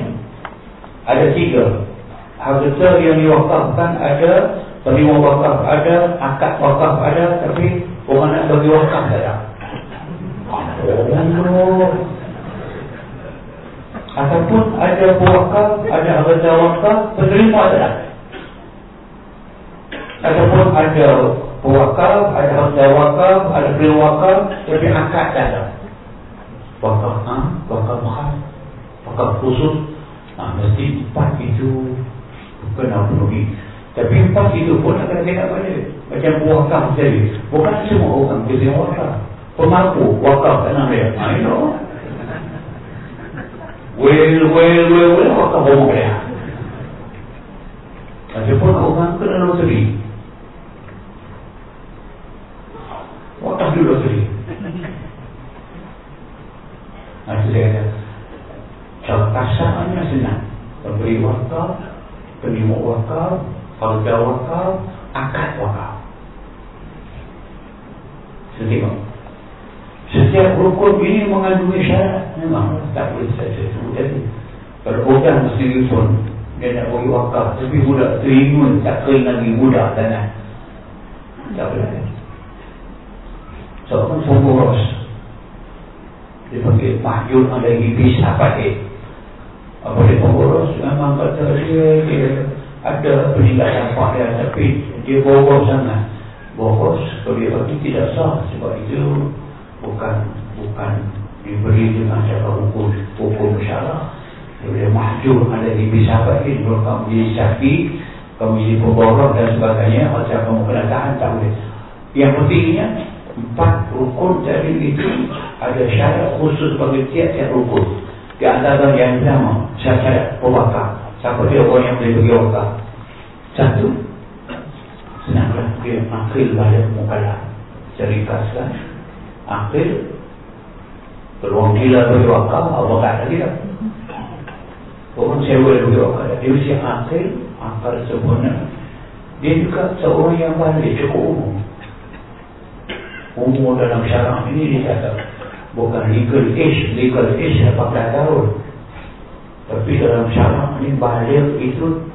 Ada tiga. Harta yang diwakafkan ada Penerima wakaf ada Akad wakaf ada Tapi orang nak bagi wakaf tak ada Oh Ataupun ada wakaf Ada harta wakaf Penerima tak ada ada pewakaf, ada hotel wakaf, ada beli wakaf, tapi akad tak ada. Wakaf, ha? wakaf mahal, wakaf khusus, ha, mesti empat itu kena penuhi. Tapi empat itu pun akan kena pada macam wakaf jadi. Bukan semua orang kena wakaf. Pemangku wakaf tak nak dia. I know. Well, well, well, well, wakaf orang dia. Ada pun orang kena loteri. Wakaf dulu loteri. Nanti saya kata, cara kasarnya senang. Pemberi wakaf, penyemuk wakaf, harga wakaf, akad. Saya tengok. Setiap rukun ini mengandungi syarat. Memang tak boleh saya sebut tadi. Kalau orang mesti pun dia nak bagi wakaf tapi budak terimun tak kering lagi budak tanah tak boleh seorang pengurus dia panggil mahjud ada iblis apa dia apa dia memang kata dia, dia ada peningkatan dia tapi dia boros sangat. Kalau dia bagi tidak sah. Sebab itu bukan bukan diberi dengan cara hukum hukum syarak dia mahjur ada di sahabat ini Kalau kamu jadi syafi Kamu jadi pemborok dan sebagainya Macam kamu kena tahan tak boleh. Yang pentingnya Empat rukun tadi itu Ada syarat khusus bagi tiap-tiap rukun. Di antara yang pertama Syarat pewakar Siapa dia orang yang boleh bagi wakar Satu Senanglah. Dia akhir balik mukalah Cerikaskan Akhir Peluang gila bagi wakar Allah kata tak Orang sewa dulu Dia mesti akal Akal sempurna. Dia juga seorang yang balik cukup umur Umur dalam syarak ini dia kata Bukan legal age Legal age 14 tahun Tapi dalam syarak ini balik itu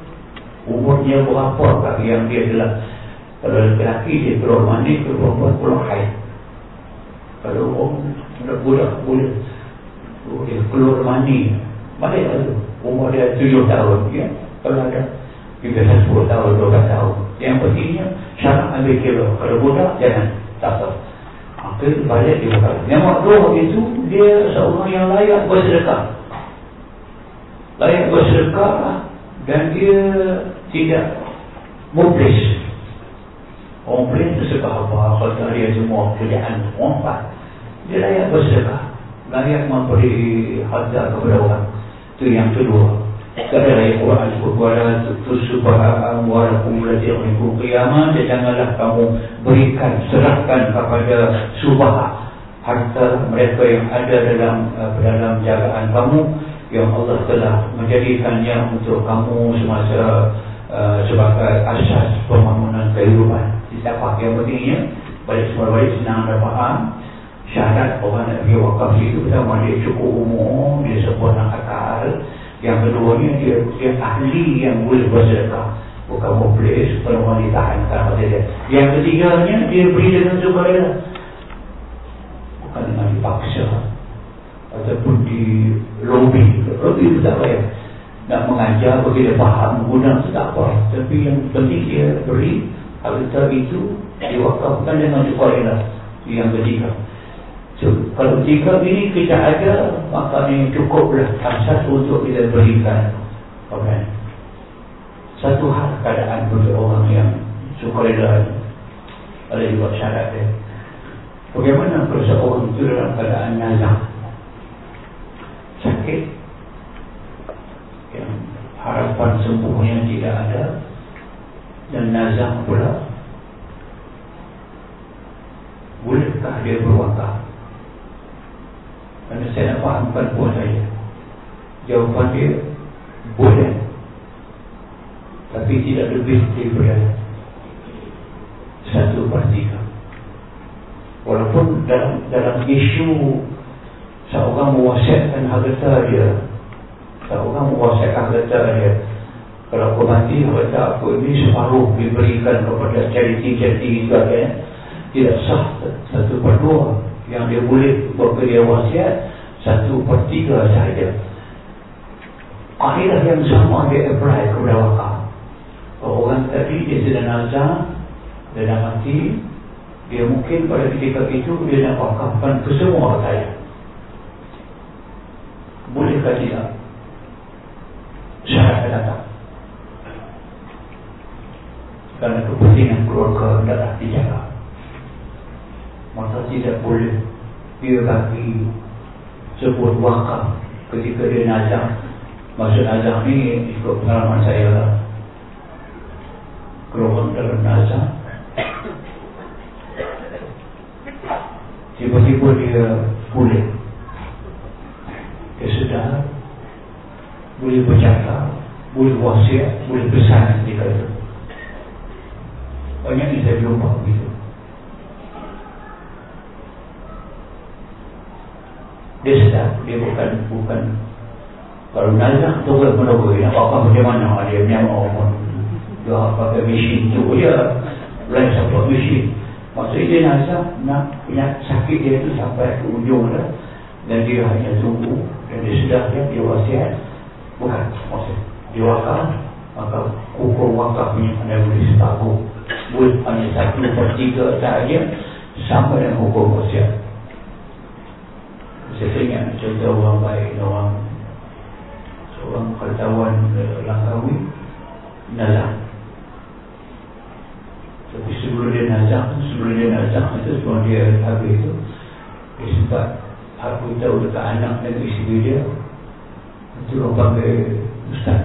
Umurnya berapa bagi yang dia adalah Kalau lelaki dia keluar mandi Keluar keluar haid. Kalau orang budak boleh. Dia keluar mandi Balik lalu umur dia tujuh tahun ya. Kalau ada kita sepuluh tahun dua belas tahun. Yang pentingnya syarat ambil kira. Kalau budak jangan. Tak tahu akhir balik dia bukan yang makhluk itu dia seorang yang layak bersedekah layak bersedekah dan dia tidak mublis orang boleh bersedekah apa? Kalau dia semua kerjaan orang dia layak bersedekah layak memberi hajar kepada orang. Itu yang kedua. Kata ayat Quran Wala tusubha amwalakum lati yawmikum qiyamah Dan janganlah kamu berikan Serahkan kepada subah Harta mereka yang ada dalam uh, dalam jagaan kamu Yang Allah telah menjadikannya untuk kamu semasa uh, Sebagai asas pembangunan kehidupan. Siapa yang pentingnya? Balik semua balik senang dan faham. Syarat orang nak pergi wakaf itu pertama dia cukup umur dia sebuah nak akal yang keduanya dia, dia ahli yang boleh bersedekah. Bukan mublis kalau orang ditahan kalau dia. Yang ketiganya dia beri dengan sukarela bukan dengan dipaksa ataupun di lobby lobby itu tak payah nak mengajar bagi dia faham guna itu tak apa tapi yang penting dia beri harta itu diwakafkan dengan sukarela yang ketiga So, kalau tiga ini kita ada, maka ini cukuplah asas untuk kita berikan. Okay. Satu hal keadaan bagi orang yang suka reda ada juga syarat dia. Bagaimana seorang itu dalam keadaan nazar sakit yang harapan sembuhnya tidak ada. Dan nazar pula. Bolehkah dia berwakaf? Kerana saya nak fahamkan puan saya. Jawapan dia Boleh. Tapi tidak lebih daripada Satu per tiga Walaupun dalam dalam isu Seorang mewasiatkan harta dia. Seorang mewasiatkan harta dia. Kalau aku mati harta aku ini separuh diberikan kepada charity-charity itu Tidak sah. Satu per dua yang dia boleh berberi wasiat satu per tiga sahaja. Akhirnya yang sama dia apply kepada wakaf. Orang tadi dia sedang nazar Dia dah mati Dia mungkin pada ketika itu Dia nak wakafkan ke semua saya Bolehkah tidak Syarat datang. Kerana kepentingan keluarga Adalah dijaga. Maka tidak boleh Dia bagi Sebuah wakaf Ketika dia nazar Maksud nazar ni Ikut pengalaman saya lah. Keluar dalam nazar Tiba-tiba dia boleh Dia sedar Boleh bercakap Boleh wasiat Boleh pesan Dia. Kata Banyak ni saya jumpa begitu Dia sedar Dia bukan Bukan Kalau nazak tu Dia pun Nak apa macam mana? Dia punya orang Dia pakai mesin tu Dia Lain sampai mesin? Maksudnya dia nazar nak punya sakit dia tu sampai ke ujung dah. Dan dia hanya tunggu Dia sedar dia, wasiat Bukan maksud Dia wakaf Maka ukur wakaf punya anda boleh separuh Boleh hanya satu per tiga sahaja Sampai dengan ukur wasiat Saya ingat contoh orang baik Orang Seorang kertawan Langkawi Nazar tapi sebelum dia nazak Sebelum dia nazak itu Sebelum dia habis itu Dia sempat Aku tahu dekat anak dan isteri dia Itu orang panggil Ustaz.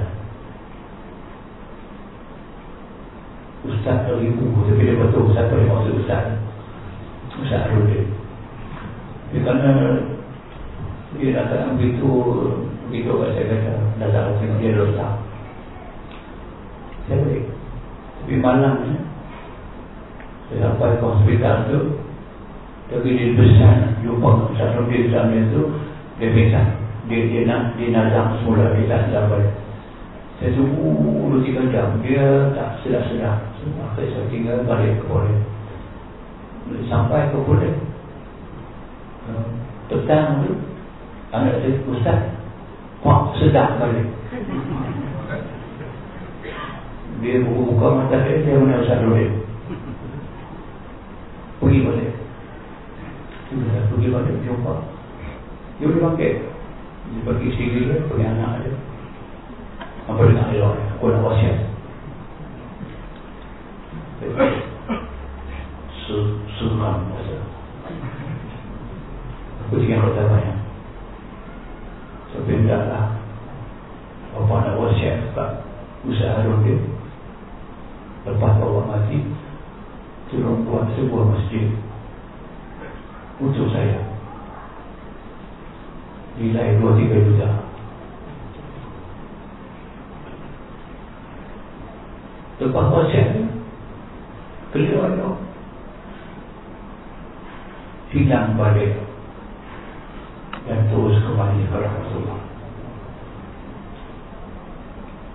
Ustaz atau ibu Tapi dia betul Ustaz atau maksud Ustaz. Ustaz Arudin Dia. Kerana Dia datang begitu Begitu kat saya kata Datang tengok dia dosa Saya balik. Tapi malam ni saya sampai ke hospital tu Tapi dia besar. Jumpa satu dia sana tu Dia besar Dia, dia nak dia nazam semula Dia tak balik. Saya tunggu dua tiga jam Dia tak sedar-sedar. Akhirnya saya tinggal balik ke boleh Sampai ke boleh Petang tu Anak saya Ustaz Kuat sedar balik. Dia buka mata dia Dia Ustaz Rodin pergi balik Sudah pergi balik jumpa. Dia boleh pakai Dia pergi isteri dia, pergi anak dia. Apa dengan elok? Aku nak wasiat masa Aku. Tinggal kota banyak Sebentar lah. Apa nak wasiat sebab Usaha dia. Lepas Allah mati Tolong buat sebuah masjid Untuk saya. Nilai 2-3 juta. Lepas wasiat Keluar itu Hilang balik. Dan terus kembali ke Rasulullah.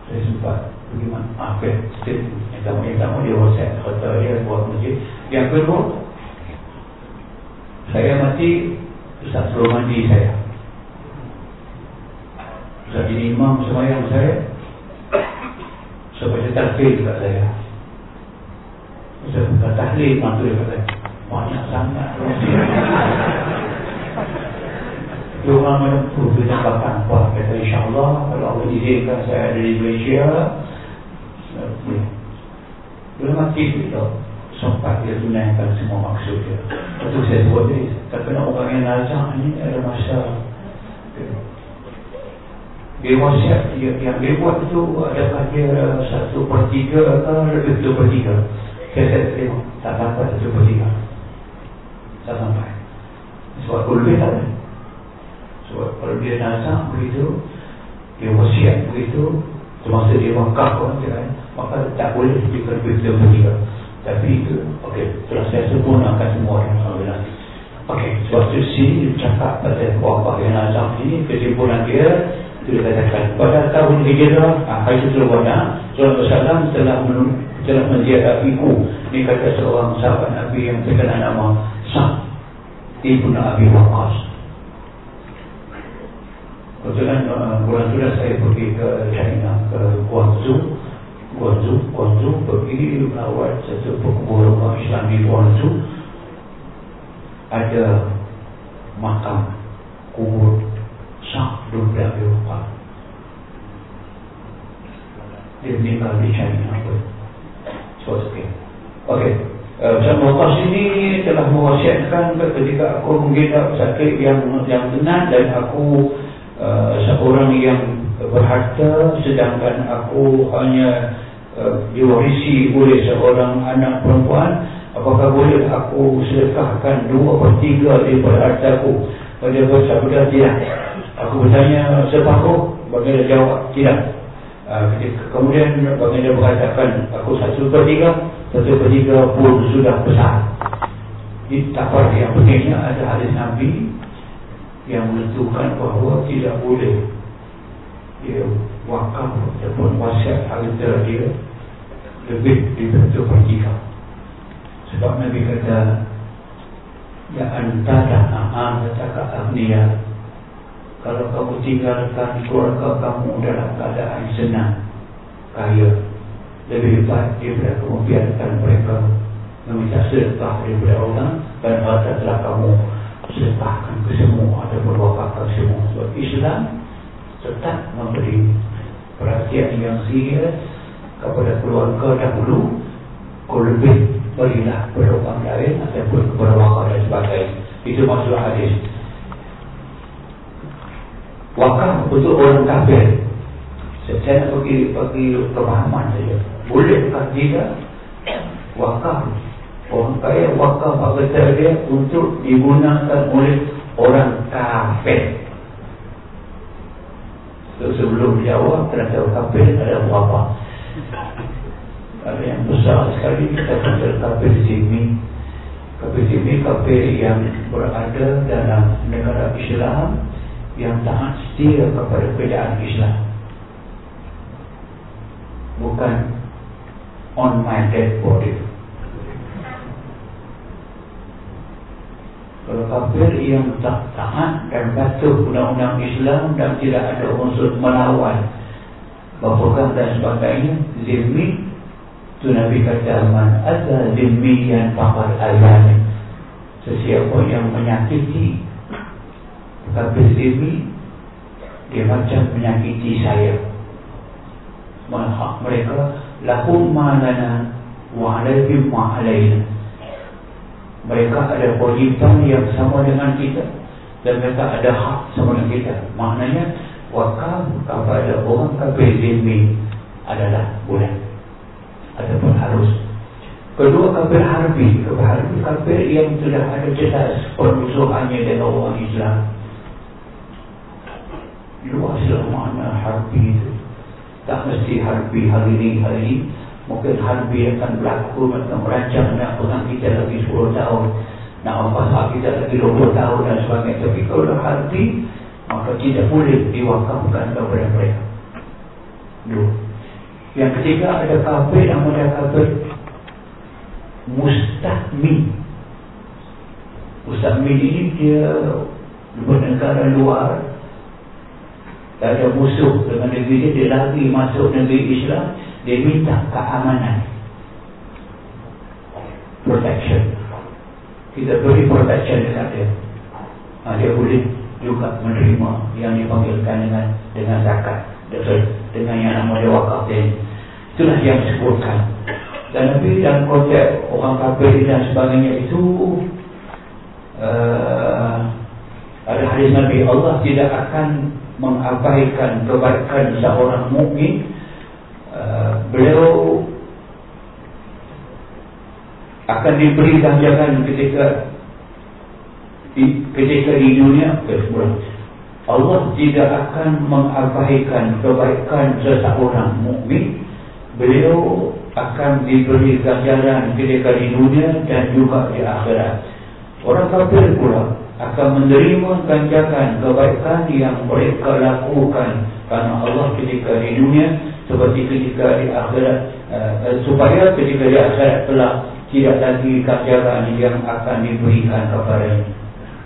Saya sempat bagaimana akhir tamu yang tamu dia wasiat kata dia buat masjid. Yang kedua saya mati Ustaz suruh mandi saya. Ustaz jadi imam semayang saya. Supaya tahlil dekat saya. Ustaz bukan tahlil mantu dia kata banyak sangat. Orang menempuh dia dapatkan apa kata insyaAllah kalau Allah izinkan saya dari Malaysia belum mati itu sempat dia tunaikan semua maksud dia. Itu saya buat ni. Tapi nak orang yang nazar ni ada masa dia wasiat dia, yang dia buat itu adakah dia satu per tiga atau lebih dua per tiga saya tak tengok tak sampai satu per tiga tak sampai sebab aku lebih tak sebab kalau dia nazar begitu dia wasiat begitu termasuk dia wakaf orang dia maka tak boleh jika lebih dua per tapi itu okey telah saya sempurnakan semua orang okey sebab itu sini cakap pasal wakaf yang nazar ini kesimpulan dia itu dikatakan pada tahun hijrah hari itu terwana Rasulullah SAW telah telah menziarahiku ini kata seorang sahabat Nabi yang terkenal nama Sa'd Ibn Abi Waqqas. Kebetulan uh, bulan sudah saya pergi ke China ke Guangzhou Guangzhou, Guangzhou pergi melawat satu Islam di Guangzhou ada makam kubur Syah Dubra Eropah dia meninggal di China apa so okay. okay. Uh, Muhammad sini telah mewasiatkan ketika aku menggedap sakit yang yang benar dan aku uh, seorang yang berharta sedangkan aku hanya uh, diwarisi oleh seorang anak perempuan apakah boleh aku sedekahkan dua per tiga daripada harta aku pada bersabda tidak. Aku bertanya separuh baginda jawab tidak. Uh, kemudian baginda berkatakan aku satu per tiga satu per tiga pun sudah besar. Ini tak yang pentingnya ada hadis Nabi yang menentukan bahawa tidak boleh dia wakaf ataupun wasiat harta dia lebih dibentuk pertiga sebab Nabi kata ya antara amal kata agniya kalau kamu tinggalkan keluarga kamu dalam keadaan senang kaya lebih baik daripada kamu biarkan mereka meminta sedekah daripada orang dan harta telah kamu sedekahkan ke semua ataupun wakafkan semua. Sebab Islam tetap memberi perhatian yang serius kepada keluarga dahulu kau lebih berilah orang lain ataupun kepada wakaf dan sebagainya. Itu maksud hadis. Wakaf untuk orang kafir. Nak pergi pergi pemahaman saja. Bolehkah tidak? Wakaf. Orang kaya wakaf apa dia untuk digunakan oleh orang kafir sebelum dijawab terhadap kafir ada apa? Ada yang besar sekali kita kafir kafir sini. Kafir sini kafir yang berada dalam negara Islam yang taat setia kepada perbedaan Islam. Bukan on my dead body Kalau kafir yang tak taat dan patuh undang-undang Islam dan tidak ada unsur melawan. Bapak dan sebagainya Zimmi. Itu Nabi kata Man ada zimmi yang pakar azan. Sesiapa yang menyakiti Kafir zimmi Dia macam menyakiti saya. Mereka Lahum ma'alana Wa'alaihim ma'alaina mereka ada kewajipan yang sama dengan kita. Dan mereka ada hak sama dengan kita. Maknanya wakaf kepada orang kafir zimmi adalah boleh. Ataupun harus. Kedua kafir harbi. Kafir harbi kafir yang sudah ada jelas permusuhannya dengan orang Islam. Luaslah makna harbi itu. Tak mesti harbi hari ini hari ini Mungkin harbi akan berlaku Mereka merancang nak pegang kita lagi 10 tahun Nak membasak kita lagi 20 tahun dan sebagainya. Tapi kalau dah harbi Maka tidak boleh diwakafkan kepada mereka. Dua. Yang ketiga ada kafir yang ada kafir. Mustahmi. Mustahmi ini dia Bernegara luar. Ada musuh dengan negeri dia, dia lagi masuk negeri Islam dia minta keamanan. Protection. Kita beri protection dekat dia ha, dia boleh juga menerima yang dipanggilkan dengan dengan zakat. Dengan yang nama dia wakaf dia. Itulah yang disebutkan. Dan lebih dalam konteks orang kafir dan sebagainya itu uh, ada hadis Nabi Allah tidak akan mengabaikan kebaikan seorang mukmin beliau akan diberi ganjaran ketika di, ketika di dunia kesemua. Allah tidak akan mengabaikan kebaikan seseorang mukmin. Beliau akan diberi ganjaran ketika di dunia dan juga di akhirat. Orang kafir pula akan menerima ganjaran kebaikan yang mereka lakukan karena Allah ketika di dunia seperti ketika di akhirat uh, supaya ketika di akhirat telah tidak lagi kajaran yang akan diberikan kepada ini.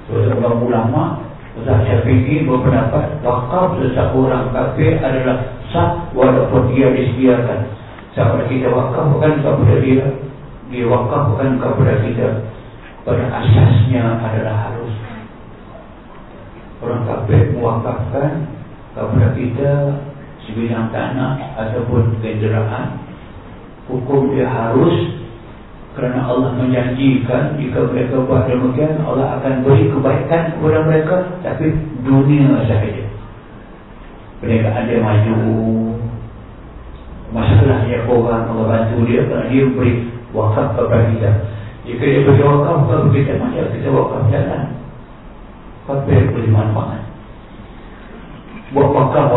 Seorang ulama Ustaz Syafi'i berpendapat wakaf seseorang kafir adalah sah walaupun dia disediakan. Sama kita wakaf bukan kepada dia Dia wakaf bukan kepada kita. Pada asasnya adalah harus. Orang kafir mewakafkan Kepada kita Sebilang tanah Ataupun kenderaan Hukum dia harus Kerana Allah menjanjikan Jika mereka buat demikian Allah akan beri kebaikan kepada mereka Tapi dunia sahaja. Mereka ada maju. Masalahnya orang Allah bantu dia kerana dia beri wakaf kepada kita. Jika dia beri wakaf kepada kita macam kita wakaf jalan. Tapi boleh manfaat buat wakaf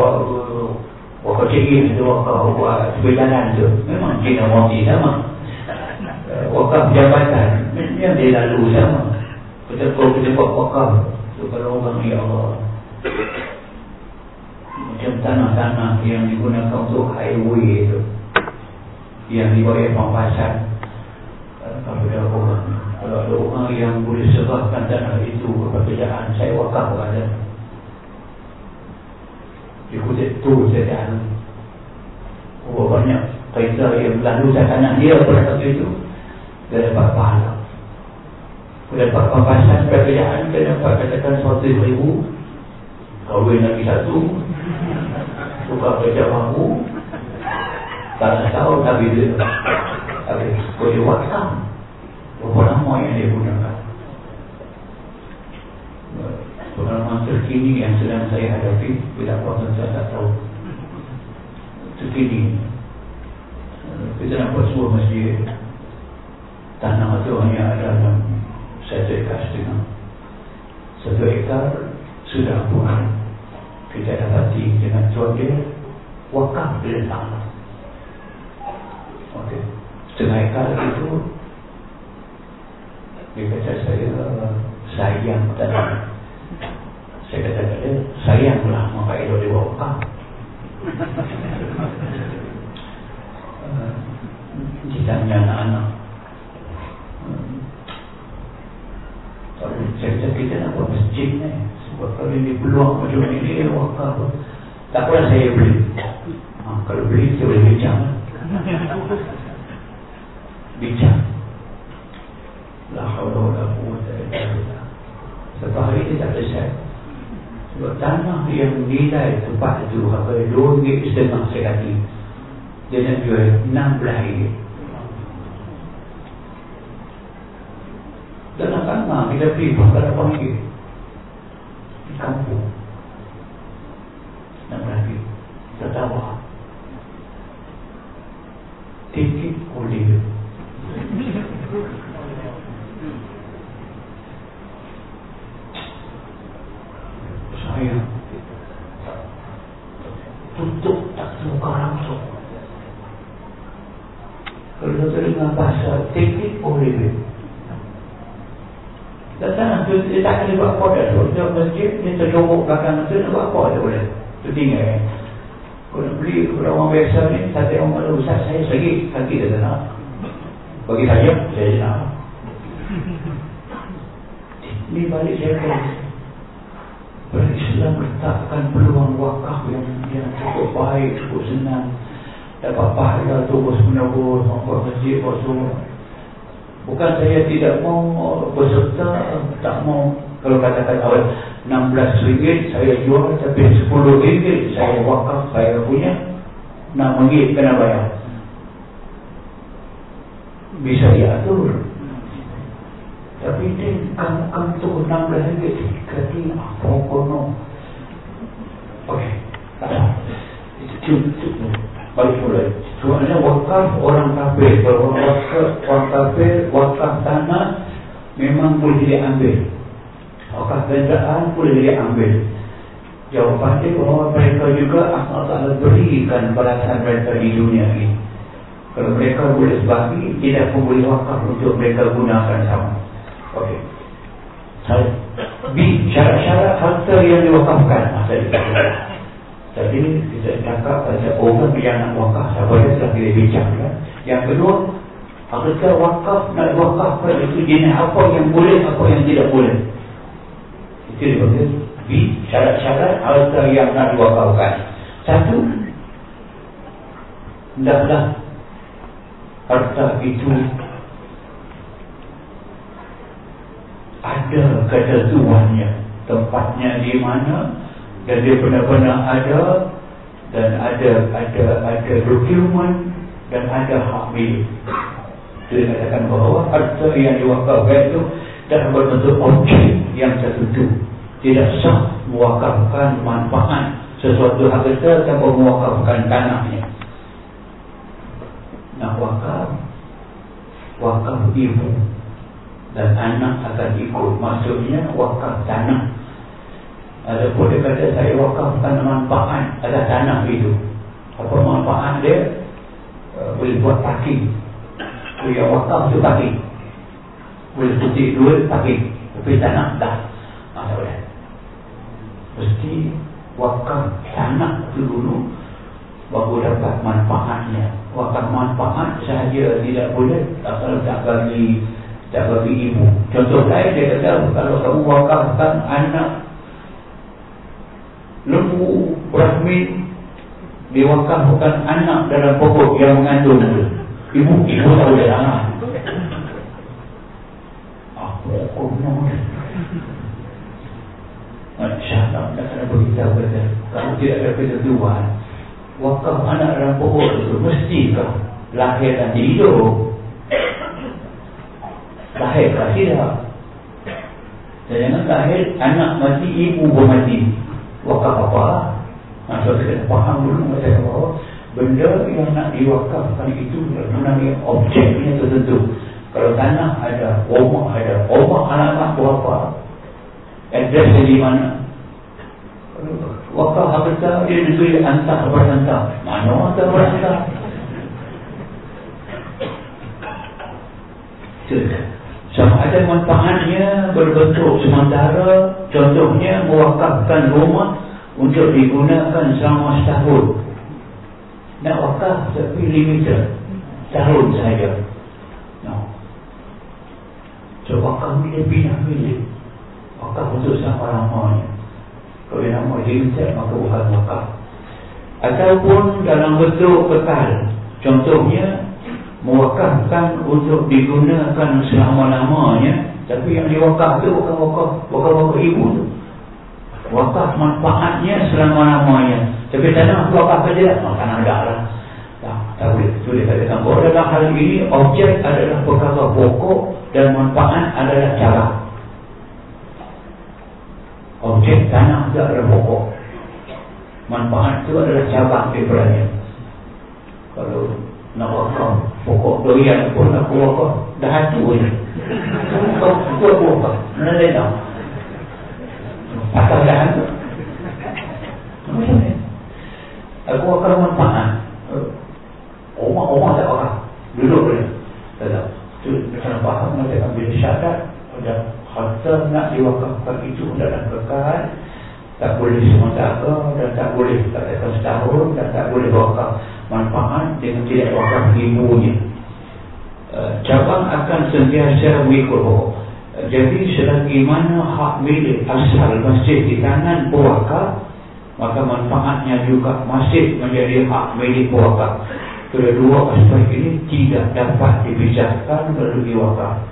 wakaf cikgu itu wakaf buat jalan tu memang Cina Mati sama. Eh, wakaf jabatan yang dia lalu sama. Kita kalau buat wakaf kepada orang ya Allah. Macam tanah-tanah yang digunakan untuk highway itu yang dibawa pampasan kalau ada orang kalau ada orang yang boleh serahkan tanah itu kepada kerajaan saya wakaf kepada dia kutip tu saya dah oh, banyak kereta yang lalu saya tanah dia pada waktu itu. Dia dapat pahala. Dia dapat pampasan kepada kerajaan dia dapat katakan 100 ribu. Kahwin lagi satu. Suka kerja mampu. Tak nak tahu tapi dia Tapi boleh wakam Berapa lama yang dia gunakan Pengalaman terkini yang sedang saya hadapi Bila apa saya tak tahu. Terkini. Kita nampak sebuah masjid. Tanah itu hanya ada dalam Satu ekar setengah. Satu ekar Sudah pulang kita dapati dengan tuan dia wakaf dia tanah ok setengah ekar itu dia kata saya sayang tanah saya kata dia sayanglah maka itu dia wakaf ditanya anak-anak. Saya kata kita nak buat masjid ni kalau ini peluang macam ini wakaf tak pernah saya beli. Ha, kalau beli saya boleh bincang. Bincang. La haula wala quwwata illa billah. Satu hari dia tak selesai sebab tanah yang nilai tempat itu apa dua ringgit setengah kata dia nak jual enam belah ringgit. Dalam tanah kita beli berapa lapan ringgit kampung. Dan lagi tertawa titik oleh saya tutup tak suka langsung kalau saya dengar bahasa titik oleh dan tanah tu dia tak boleh buat apa dah tu. Dia masjid, dia terjongkok belakang tu, dia buat apa dia boleh. Tu tinggal kan. Kalau nak beli kepada orang biasa ni, satu orang malu, Ustaz saya sakit, sakit dia tak nak. Bagi saya, saya je nak. Ni balik saya kan. Berislam letakkan peluang wakaf yang, yang cukup baik, cukup senang. Dapat pahala tu, bos menabur, membuat masjid, bos semua. Bukan saya tidak mau berserta Tak mau. Kalau katakan awal 16 ringgit saya jual Tapi 10 ringgit saya wakaf Saya punya. 6 ringgit kena bayar. Bisa diatur. Tapi ini Kamu-kamu tu 16 ringgit Kati apa kono Okey Itu Balik mulai Sebenarnya wakaf orang kafir. Kalau orang wakaf, orang kafir Wakaf tanah Memang boleh diambil Wakaf kenderaan boleh diambil Jawapannya bahawa mereka juga Allah Ta'ala berikan balasan mereka di dunia ini. Kalau mereka boleh sebagi Tidak pun boleh wakaf untuk mereka gunakan sama. Okey. Syarat-syarat harta yang diwakafkan. Masa jadi kita cakap pada orang yang nak wakaf. Siapa yang sudah kita bincang kan? Yang kedua Apakah wakaf nak wakaf itu jenis apa yang boleh Apa yang tidak boleh? Itu dia panggil B Syarat-syarat harta yang nak diwakafkan. Satu Hendaklah harta itu ada ketentuannya. Tempatnya di mana dan dia benar-benar ada dan ada ada ada dokumen dan ada hak milik. Dia katakan bahawa harta yang diwakafkan itu dalam berbentuk objek yang tertentu tidak sah mewakafkan manfaat sesuatu harta tanpa mewakafkan tanahnya. Nak wakaf wakaf ibu dan anak akan ikut maksudnya wakaf tanah ada pun dia kata saya wakafkan manfaat ada tanah itu. Apa manfaat dia? Uh, boleh buat parking. Boleh wakaf tu parking. Boleh putih duit parking. Tapi tanah dah. Ha, tak boleh. Mesti wakaf tanah tu dulu baru dapat manfaatnya. Wakaf manfaat sahaja tidak boleh. Asal tak bagi tak bagi ibu. Contoh lain dia kata kalau kamu wakafkan anak lembu rahmin diwakafkan anak dalam pokok yang mengandung. Ibu ibu tahu dia. Anak apa pokok Allah, tak ada beritahu kata Kalau tidak ada ketentuan Wakaf anak dalam pokok itu Mestikah lahir dan hidup. Lahir tak tidak Dan jangan lahir anak mati, ibu pun mati wakaf apa? Maksud kita faham dulu Maksudnya bahawa Benda yang nak diwakafkan itu Mengenai objeknya tertentu. Kalau tanah ada Rumah ada Rumah anak-anak berapa? Address di mana? Wakaf harta Dia ditulis hantar berhantar Mana hantar berhantar sama ada manfaatnya berbentuk sementara contohnya mewakafkan rumah untuk digunakan selama setahun. Nak wakaf tapi limited tahun sahaja. No. so wakaf ni dia pindah pilih. Wakaf untuk selama-lamanya kalau dia nama limited maka bukan wakaf. Ataupun dalam bentuk kekal contohnya mewakafkan untuk digunakan selama-lamanya. Tapi yang diwakaf tu bukan wakaf bukan wakaf ibu tu. Wakaf manfaatnya selama-lamanya. Tapi tanah wakaf saja oh, tanah ada lah. Tak, tak boleh. Itu dia katakan dalam hal ini objek adalah perkara pokok dan manfaat adalah cara. Objek tanah itu adalah pokok. Manfaat itu adalah cabang daripadanya kalau nak wakaf pokok doyan pun aku wakaf dah hatu je. Kau aku aku wakaf mana dia tahu? Asal dah hatu aku wakaf manfaat rumah-rumah tak wakaf duduk boleh tak tahu. Tu kena faham mengatakan bila syahadat dan harta nak diwakafkan itu dalam kekal. Tak boleh sementara dan tak boleh tak kata setahun dan tak boleh wakaf manfaat dengan tidak wakaf ibunya uh, cabang akan sentiasa pokok uh, jadi selagi mana hak milik asal masjid di tangan pewakaf maka manfaatnya juga masih menjadi hak milik pewakaf kedua aspek ini tidak dapat dipisahkan melalui wakaf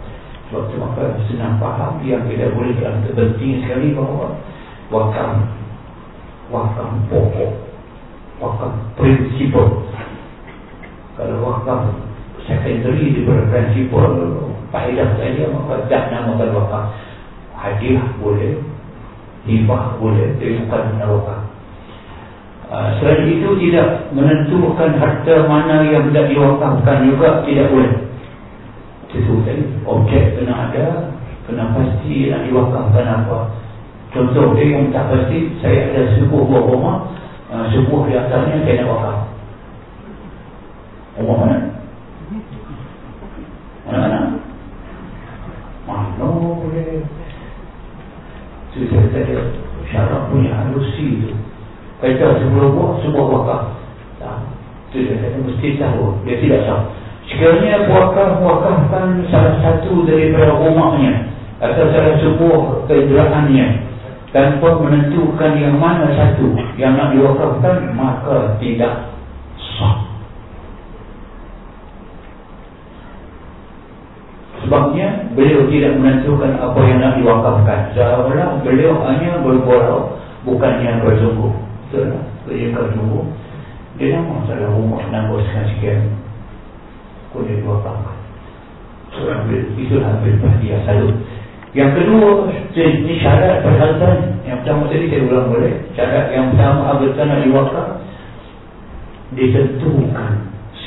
sebab itu maka senang faham yang tidak boleh dalam penting sekali bahawa wakaf wakaf pokok wakaf prinsipal. Kalau wakaf secondary di prinsipal faedah saja maka dah namakan wakaf. Hadiah boleh hibah boleh tapi bukan nama wakaf. Uh, selain itu tidak menentukan harta mana yang tidak diwakafkan juga tidak boleh. Tadi objek kena ada kena pasti nak diwakafkan apa. Contoh dia yang tak pasti Saya ada sebuah buah rumah uh, Sebuah di atasnya saya nak wakaf Rumah mana? Mana-mana? Mana boleh? Saya kata dia Syarat punya halusi tu. Kata sebuah buah Sebuah wakaf Tak. Dia kata mesti tahu Dia tidak tahu Sekiranya wakaf Wakafkan salah satu daripada rumahnya Atau salah sebuah keideraannya tanpa menentukan yang mana satu yang nak diwakafkan maka tidak sah Sebabnya beliau tidak menentukan apa yang nak diwakafkan. Seolah beliau hanya bergurau bukannya bersungguh. Betul tak? Beliau bersungguh. Dia nama salah rumah nambah sekian-sekian. Kau dia diwakafkan. So, ambil, itulah ambil perhatian selalu. Yang kedua, ini syarat perhartaan. Yang pertama tadi saya ulang boleh. Syarat yang pertama harta nak diwakaf. Ditentukan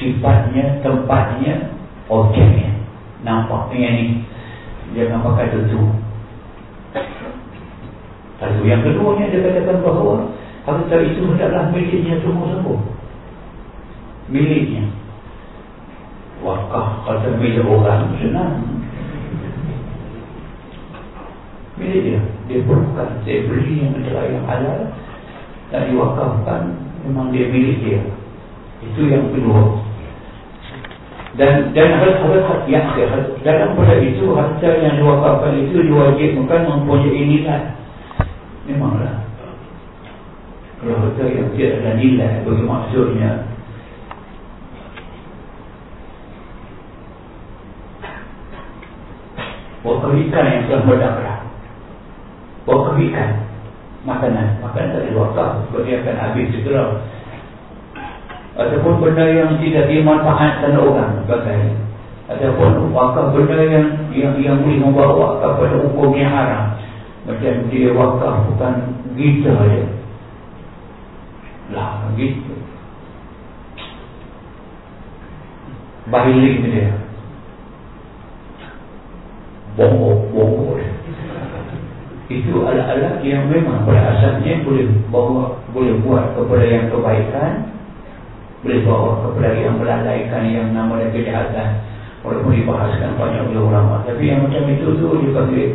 sifatnya, tempatnya, objeknya. Nampak yang ini. Jangan pakai tentu. Lalu yang kedua dia katakan bahawa harta itu adalah miliknya semua-semua. Miliknya. Wakaf kalau milik orang senang milik dia dia perlukan saya beli yang adalah yang halal dan diwakafkan memang dia milik dia. Itu yang kedua. Dan dan harta yang dalam pada itu harta yang diwakafkan itu diwajibkan mempunyai nilai. Memanglah. Kalau harta yang tidak ada nilai bagi maksudnya ikan yang telah berdaklah wakaf ikan makanan. Makanan tak diwakaf sebab dia akan habis segera ataupun benda yang tidak dimanfaatkan orang. Sebagai ataupun wakaf benda yang yang, yang boleh membawa wakaf pada hukum yang haram. Macam dia wakaf bukan kita saja lah gitu. Bahilik dia. Bongok-bongok itu alat-alat yang memang pada asalnya boleh bawa boleh buat kepada yang kebaikan boleh bawa kepada yang melalaikan yang nama dan kejahatan. Walaupun dibahaskan banyak oleh ulama tapi yang macam itu tu juga boleh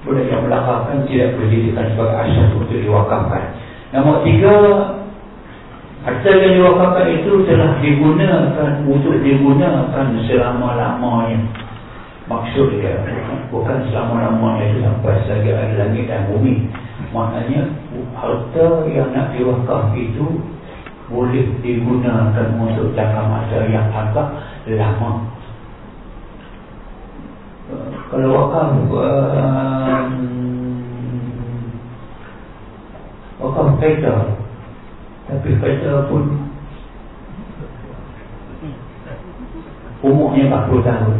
boleh yang melakarkan tidak dijadikan sebagai asas untuk diwakafkan. Nombor tiga harta yang diwakafkan itu telah digunakan untuk digunakan selama-lamanya maksud dia bukan selama-lamanya sampai ada langit dan bumi. Maknanya harta yang nak diwakaf itu boleh digunakan untuk jangka masa yang agak lama. Kalau wakaf um, wakaf kereta tapi kereta pun umurnya 40 tahun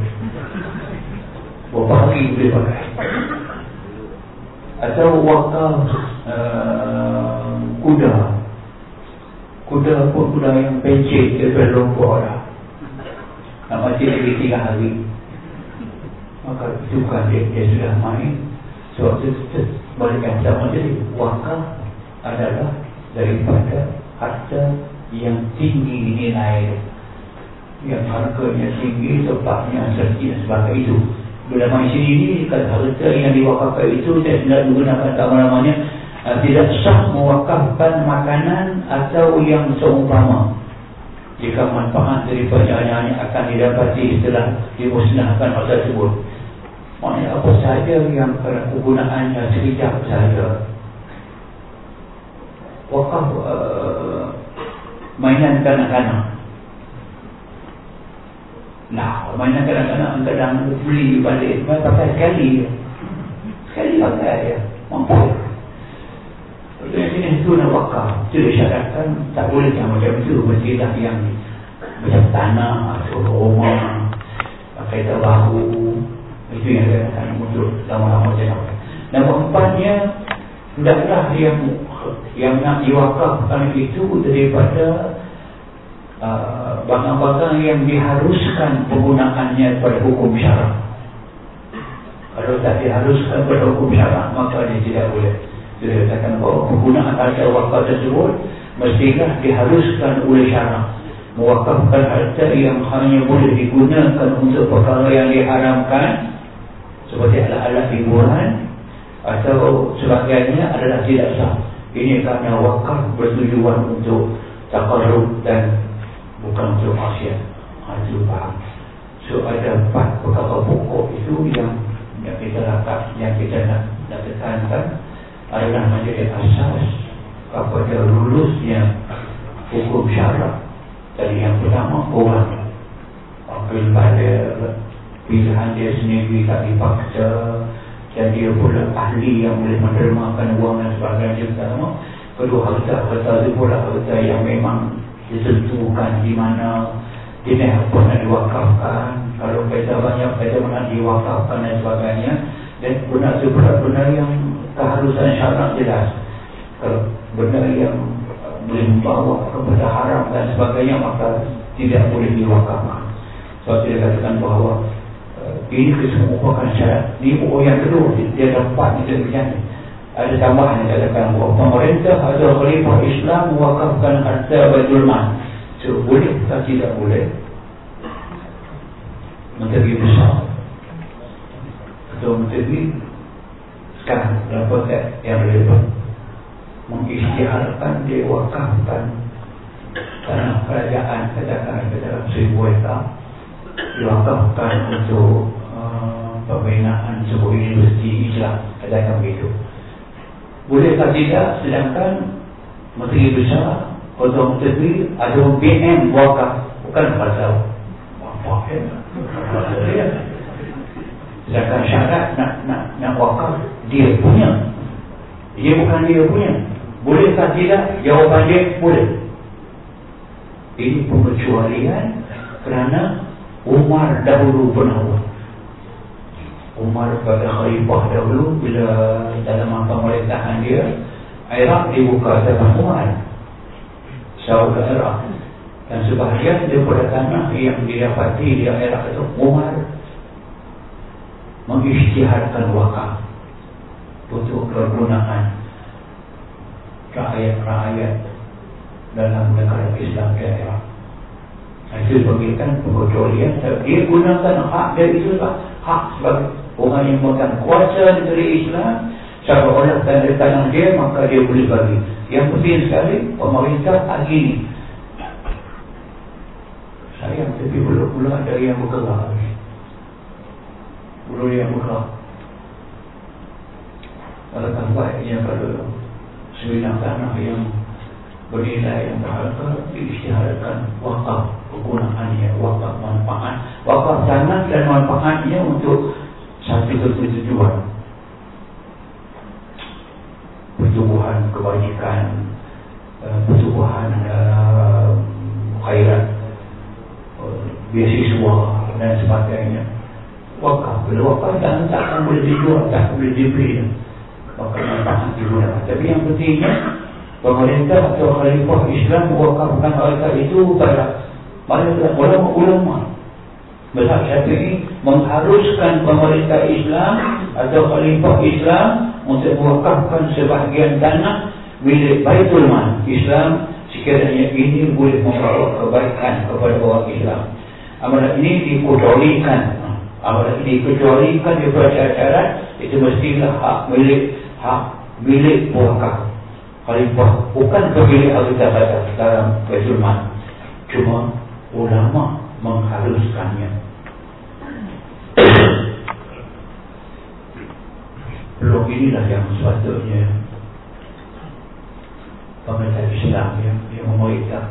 Atau wakaf uh, Kuda. Kuda pun kuda yang pencet Daripada lompok lah Nak mati lagi tiga hari. Maka itu kan dia, dia sudah main. Sebab so, itu Balik yang sama jadi Wakaf adalah Daripada harta Yang tinggi nilai. Yang harganya tinggi Tempatnya serti dan sebagainya. itu Ulama di sini ini kalau harta yang diwakafkan itu tidak tidak digunakan tak namanya uh, tidak sah mewakafkan makanan atau yang seumpama. Jika manfaat dari perjalanannya akan didapati setelah dimusnahkan harta tersebut. Maknanya apa sahaja yang kegunaannya sekejap sahaja. Wakaf uh, mainan kanak-kanak. Nah, mana kadang-kadang kadang beli balik. Mereka pakai sekali Sekali pakai ya Mampu. Jadi jenis itu nak wakaf Itu disyaratkan Tak boleh yang macam itu Mestilah yang Macam tanah Atau rumah Pakai terbahu. Itu yang saya akan muncul Lama-lama macam Nombor empatnya Hendaklah yang Yang nak diwakafkan itu Daripada Uh, barang-barang yang diharuskan penggunaannya pada hukum syarak. Kalau tak diharuskan pada hukum syarak, maka dia tidak boleh. Dia katakan bahawa penggunaan harta wakaf tersebut mestilah diharuskan oleh syarak. Mewakafkan harta yang hanya boleh digunakan untuk perkara yang diharamkan seperti alat-alat hiburan atau sebagainya adalah tidak sah. Ini kerana wakaf bertujuan untuk takarub dan bukan untuk maksiat. Ha, itu faham. So ada empat perkara pokok itu yang yang kita lakukan yang kita nak, nak tekankan. Adalah menjadi asas kepada lulusnya hukum syarak. Dari yang pertama orang. Ambil pada pilihan dia sendiri tak dipaksa. Dan dia pula ahli yang boleh menermakan uang dan sebagainya. Pertama kedua harta-harta itu pula harta yang memang ditentukan di mana dia apa nak diwakafkan. Kalau kereta banyak kereta mana diwakafkan dan sebagainya. Dan itu pula benda yang keharusan syarat jelas. Kalau benda yang boleh membawa kepada haram dan sebagainya maka tidak boleh diwakafkan. Sebab dia katakan bahawa ini kesemua syarat. Ini pokok yang kedua Dia dapat kita berjaya Ada tambahan katakan Pemerintah atau khalifah Islam Mewakafkan harta Baitul Mal So boleh atau tidak boleh? Menteri besar. Atau menteri Sekarang dalam konteks yang relevan Mengisytiharkan Dia wakafkan Tanah kerajaan Katakan dalam seribu hektar. Diwakafkan untuk pembinaan sebuah universiti Islam katakan begitu bolehkah tidak? Sedangkan menteri besar atau menteri ada BM wakaf bukan pasal wakaf ya sedangkan syarat nak, nak, nak wakaf dia punya. Dia bukan dia punya. Bolehkah tidak? Jawapan dia boleh. Ini pengecualian kerana Umar dahulu pernah buat Umar pada khalifah dahulu bila dalam pemerintahan dia Iraq dibuka dengan Umar Saudi Iraq. Dan sebahagian daripada tanah yang didapati di Iraq itu Umar mengisytiharkan wakaf untuk kegunaan rakyat-rakyat dalam negara Islam di Iraq. Itu bagikan pengecualian dia gunakan hak dia itu hak sebagai Orang yang memegang kuasa negeri Islam Siapa orang tanda tangan dia Maka dia boleh bagi. Yang penting sekali Pemerintah hari ini Sayang tapi pula-pula ada yang bergerak. Pula yang bergerak. Alangkah baiknya kalau Sebidang tanah yang Bernilai yang berharga Diisytiharkan wakaf Kegunaannya Wakaf manfaat. Wakaf tanah dan manfaatnya untuk satu ketujuan pertumbuhan kebajikan eh, pertumbuhan uh, khairat uh, beasiswa dan sebagainya. Wakaf bila wakaf tak akan boleh dijual tak boleh dibeli maka manfaat digunakan tapi yang pentingnya pemerintah atau khalifah Islam mewakafkan harta itu pada mana ulama-ulama Mazhab Syafi'i mengharuskan pemerintah Islam atau khalifah Islam untuk mewakafkan sebahagian tanah milik Baitul Mal Islam sekiranya ini boleh membawa kebaikan kepada orang Islam. Amalan ini dikecualikan. Amalan ini dikecualikan di syarat itu mestilah hak milik hak milik wakaf khalifah bukan pemilik harta dalam Baitul Mal. Cuma ulama mengharuskannya Blok inilah yang sepatutnya Pemerintah Islam yang, yang memerintah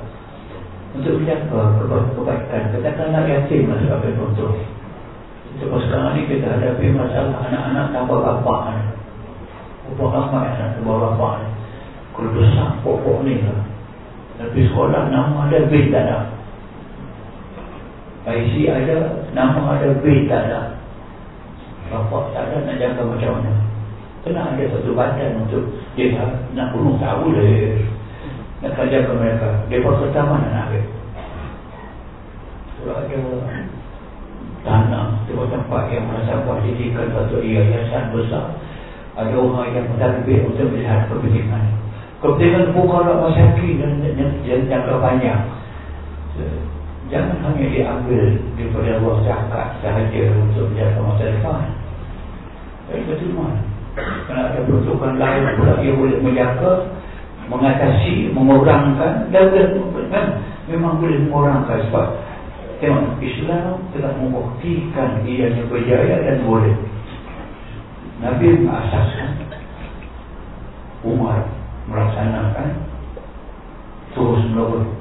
Untuk menjaga kebaikan. Katakan anak yatim lah sebagai contoh Untuk sekarang ni kita hadapi masalah anak-anak tanpa bapak Berapa ramai anak tanpa bapak Kalau besar pokok ni lah. Tapi sekolah nama ada bin tak ada IC ada, nama ada, B tak ada. Bapak tak ada nak jaga macam mana? Kena ada satu badan untuk Dia nak bunuh tak boleh Nak jaga mereka. Dia pasal mana nak ambil. Kalau ada Tanah Tempat tempat yang merasa buat Didikan satu yayasan besar. Ada orang yang mentadbir Untuk melihat kepentingan. Kepentingan bukan masyarakat Dan jangka panjang Jangan hanya diambil daripada Allah cakap sahaja untuk menjaga masa depan. Betul mana? Kerana ada peruntukan lain pula ia boleh menjaga, mengatasi, mengurangkan dan kan? memang boleh mengurangkan sebab tengok Islam telah membuktikan ianya berjaya dan boleh. Nabi mengasaskan Umar melaksanakan terus menerus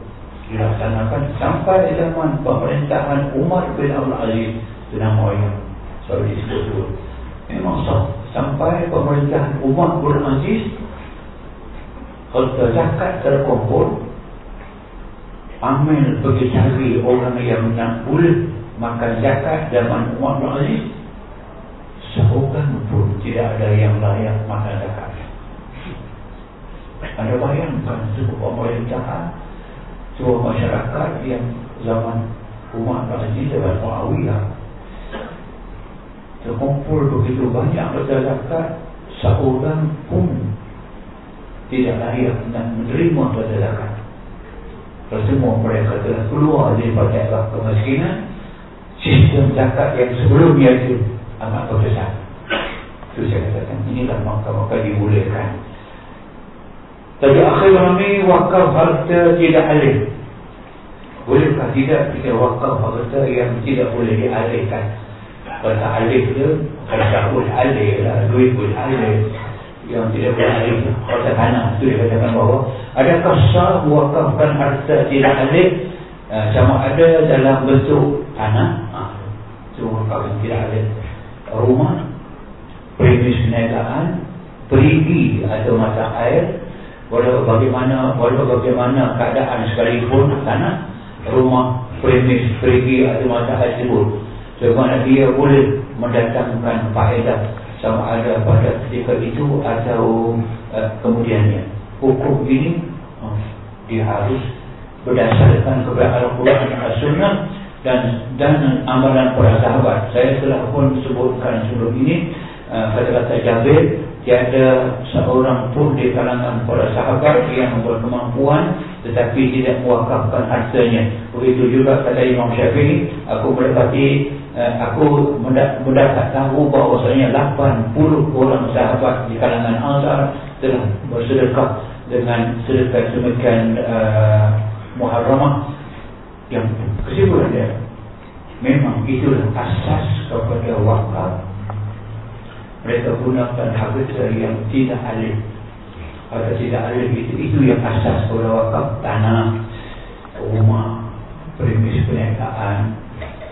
dilaksanakan sampai zaman pemerintahan Umar bin Abdul Aziz. Itu nama yang selalu disebut itu memang sah. Sampai pemerintahan Umar bin Aziz harta zakat terkumpul Amil pergi cari orang yang nak boleh makan zakat zaman Umar bin Aziz seorang pun tidak ada yang layak makan zakat. Anda bayangkan sebuah pemerintahan sebuah masyarakat yang zaman Umar Aziz dan Muawiyah terkumpul begitu banyak harta zakat seorang pun tidak layak dan menerima harta zakat semua mereka telah keluar daripada kemiskinan sistem zakat yang sebelumnya itu amat berbesar itu saya katakan inilah maka-maka dibolehkan tapi akhir kami wakaf harta tidak alih. Bolehkah tidak kita wakaf harta yang tidak boleh dialihkan? Harta alih itu harta boleh alih lah duit boleh alih. Yang tidak boleh alih harta tanah itu dia katakan bahawa adakah sah wakafkan harta tidak alih? Uh, sama ada dalam bentuk tanah. Semua kawin tidak ada rumah premis perniagaan perigi atau mata air walau bagaimana walau bagaimana keadaan sekalipun tanah rumah premis perigi atau mata air tersebut sebagaimana dia boleh mendatangkan faedah sama ada pada ketika itu atau uh, kemudiannya. Hukum ini uh, dia harus berdasarkan kepada Al-Quran dan As-Sunnah dan dan amalan para sahabat. Saya telah pun sebutkan sebelum ini uh, kata-kata Jabir tiada seorang pun di kalangan para sahabat yang berkemampuan tetapi tidak mewakafkan hartanya. Begitu juga kata Imam Syafi'i, aku mendapati uh, aku mendapat tahu bahawasanya 80 orang sahabat di kalangan Ansar telah bersedekah dengan sedekah demikian uh, muharramah yang kesimpulan dia memang itulah asas kepada wakaf mereka gunakan harta yang tidak alih harta tidak alih itu itu yang asas kepada wakaf tanah rumah premis perniagaan.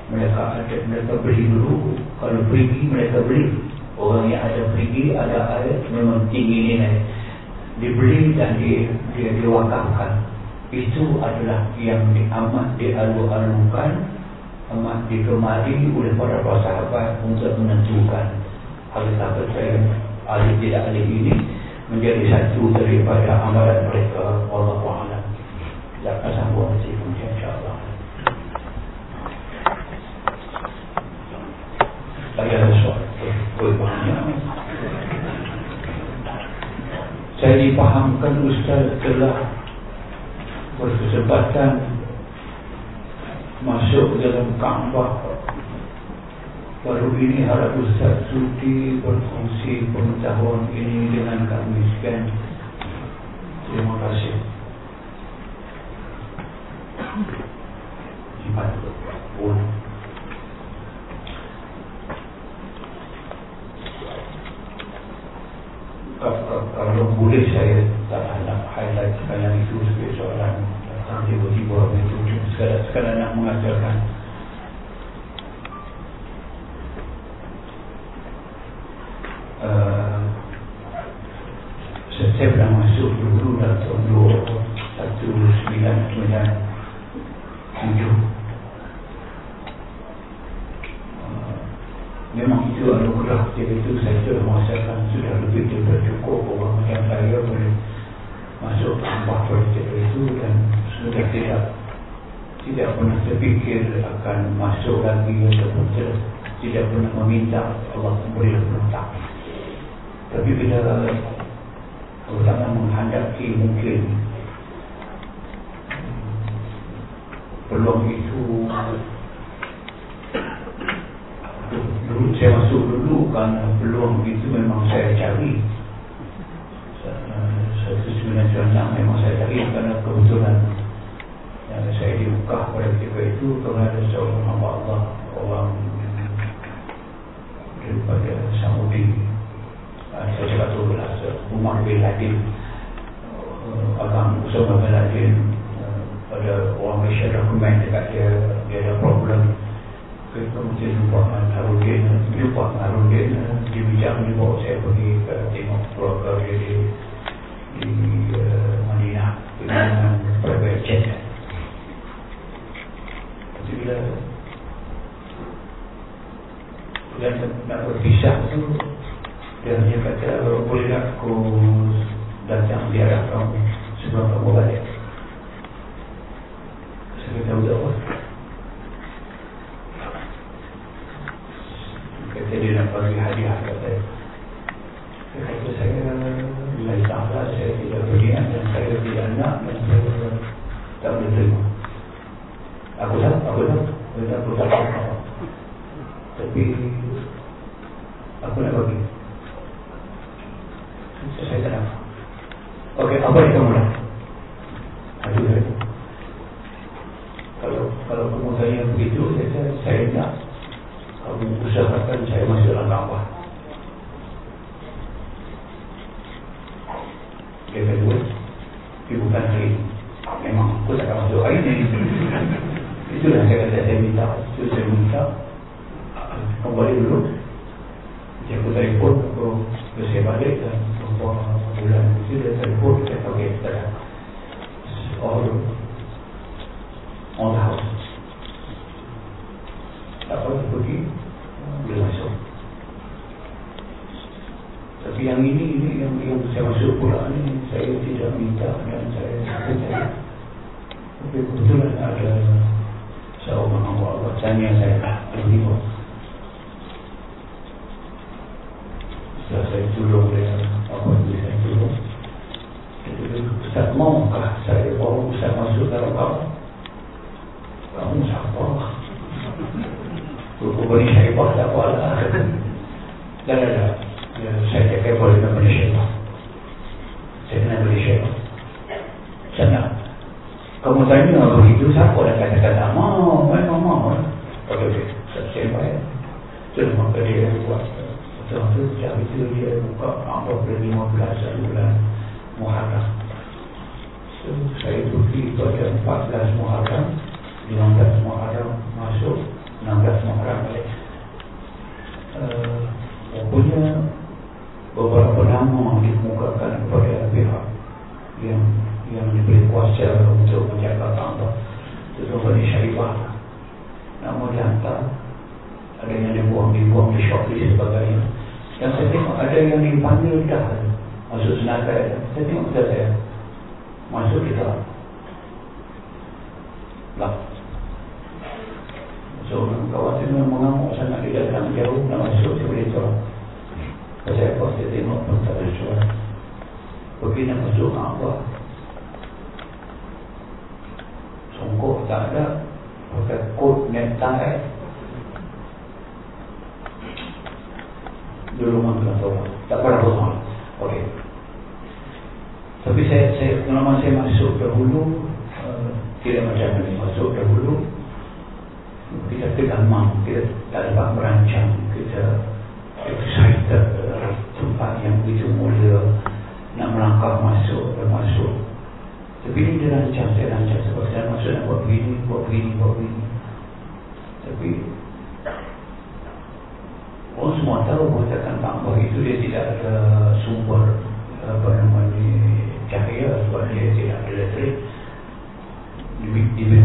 Mereka ada mereka beli dulu. Kalau pergi mereka beli orang yang ada pergi ada air memang tinggi nilai. Dibeli dan di, dia diwakafkan. Itu adalah yang amat dialu-alukan amat digemari oleh para sahabat untuk menentukan harta percaya ahli tidak ahli ini menjadi satu daripada amalan mereka Allah Ta'ala akan sambung di sini insyaAllah. Saya ada soal? Saya dipahamkan Ustaz telah berkesempatan masuk dalam Kaabah baru ini harap Ustaz Sudi berfungsi pengetahuan ini dengan kami sekian. Terima kasih. Jimat pun kalau boleh saya tak nak highlight yang itu sebagai soalan tentang tiba-tiba itu sekadar, sekadar nak mengajarkan uh, saya pernah masuk dulu dalam tahun 1997 Memang itu anugerah Jadi itu saya sudah merasakan Sudah lebih daripada cukup Orang yang saya boleh Masuk tambah projek itu Dan sudah tidak Tidak pernah terfikir Akan masuk lagi Ataupun tidak, pernah meminta Allah beri letak Tapi bila Terutama menghadapi mungkin Peluang itu dulu saya masuk dulu kerana peluang itu memang saya cari. Satu sembilan enam memang saya cari kerana kebetulan yang saya dibuka pada ketika itu kerana seorang Allah orang daripada Saudi Sesuatu Umar bin Laden Abang Usama bin Laden eh, ada orang Malaysia Dokumen dekat dia Dia ada problem. Kita mesti jumpa dengan Harudin. Din Lupa dengan Harudin eh, Di bijak ni bawa saya pergi ke Tengok keluarga dia di, di eh, Madinah. Dengan pelbagai chat Jadi bila Dan nak berpisah tu dan dia kata, bolehlah aku datang biar kamu sebab kamu balik.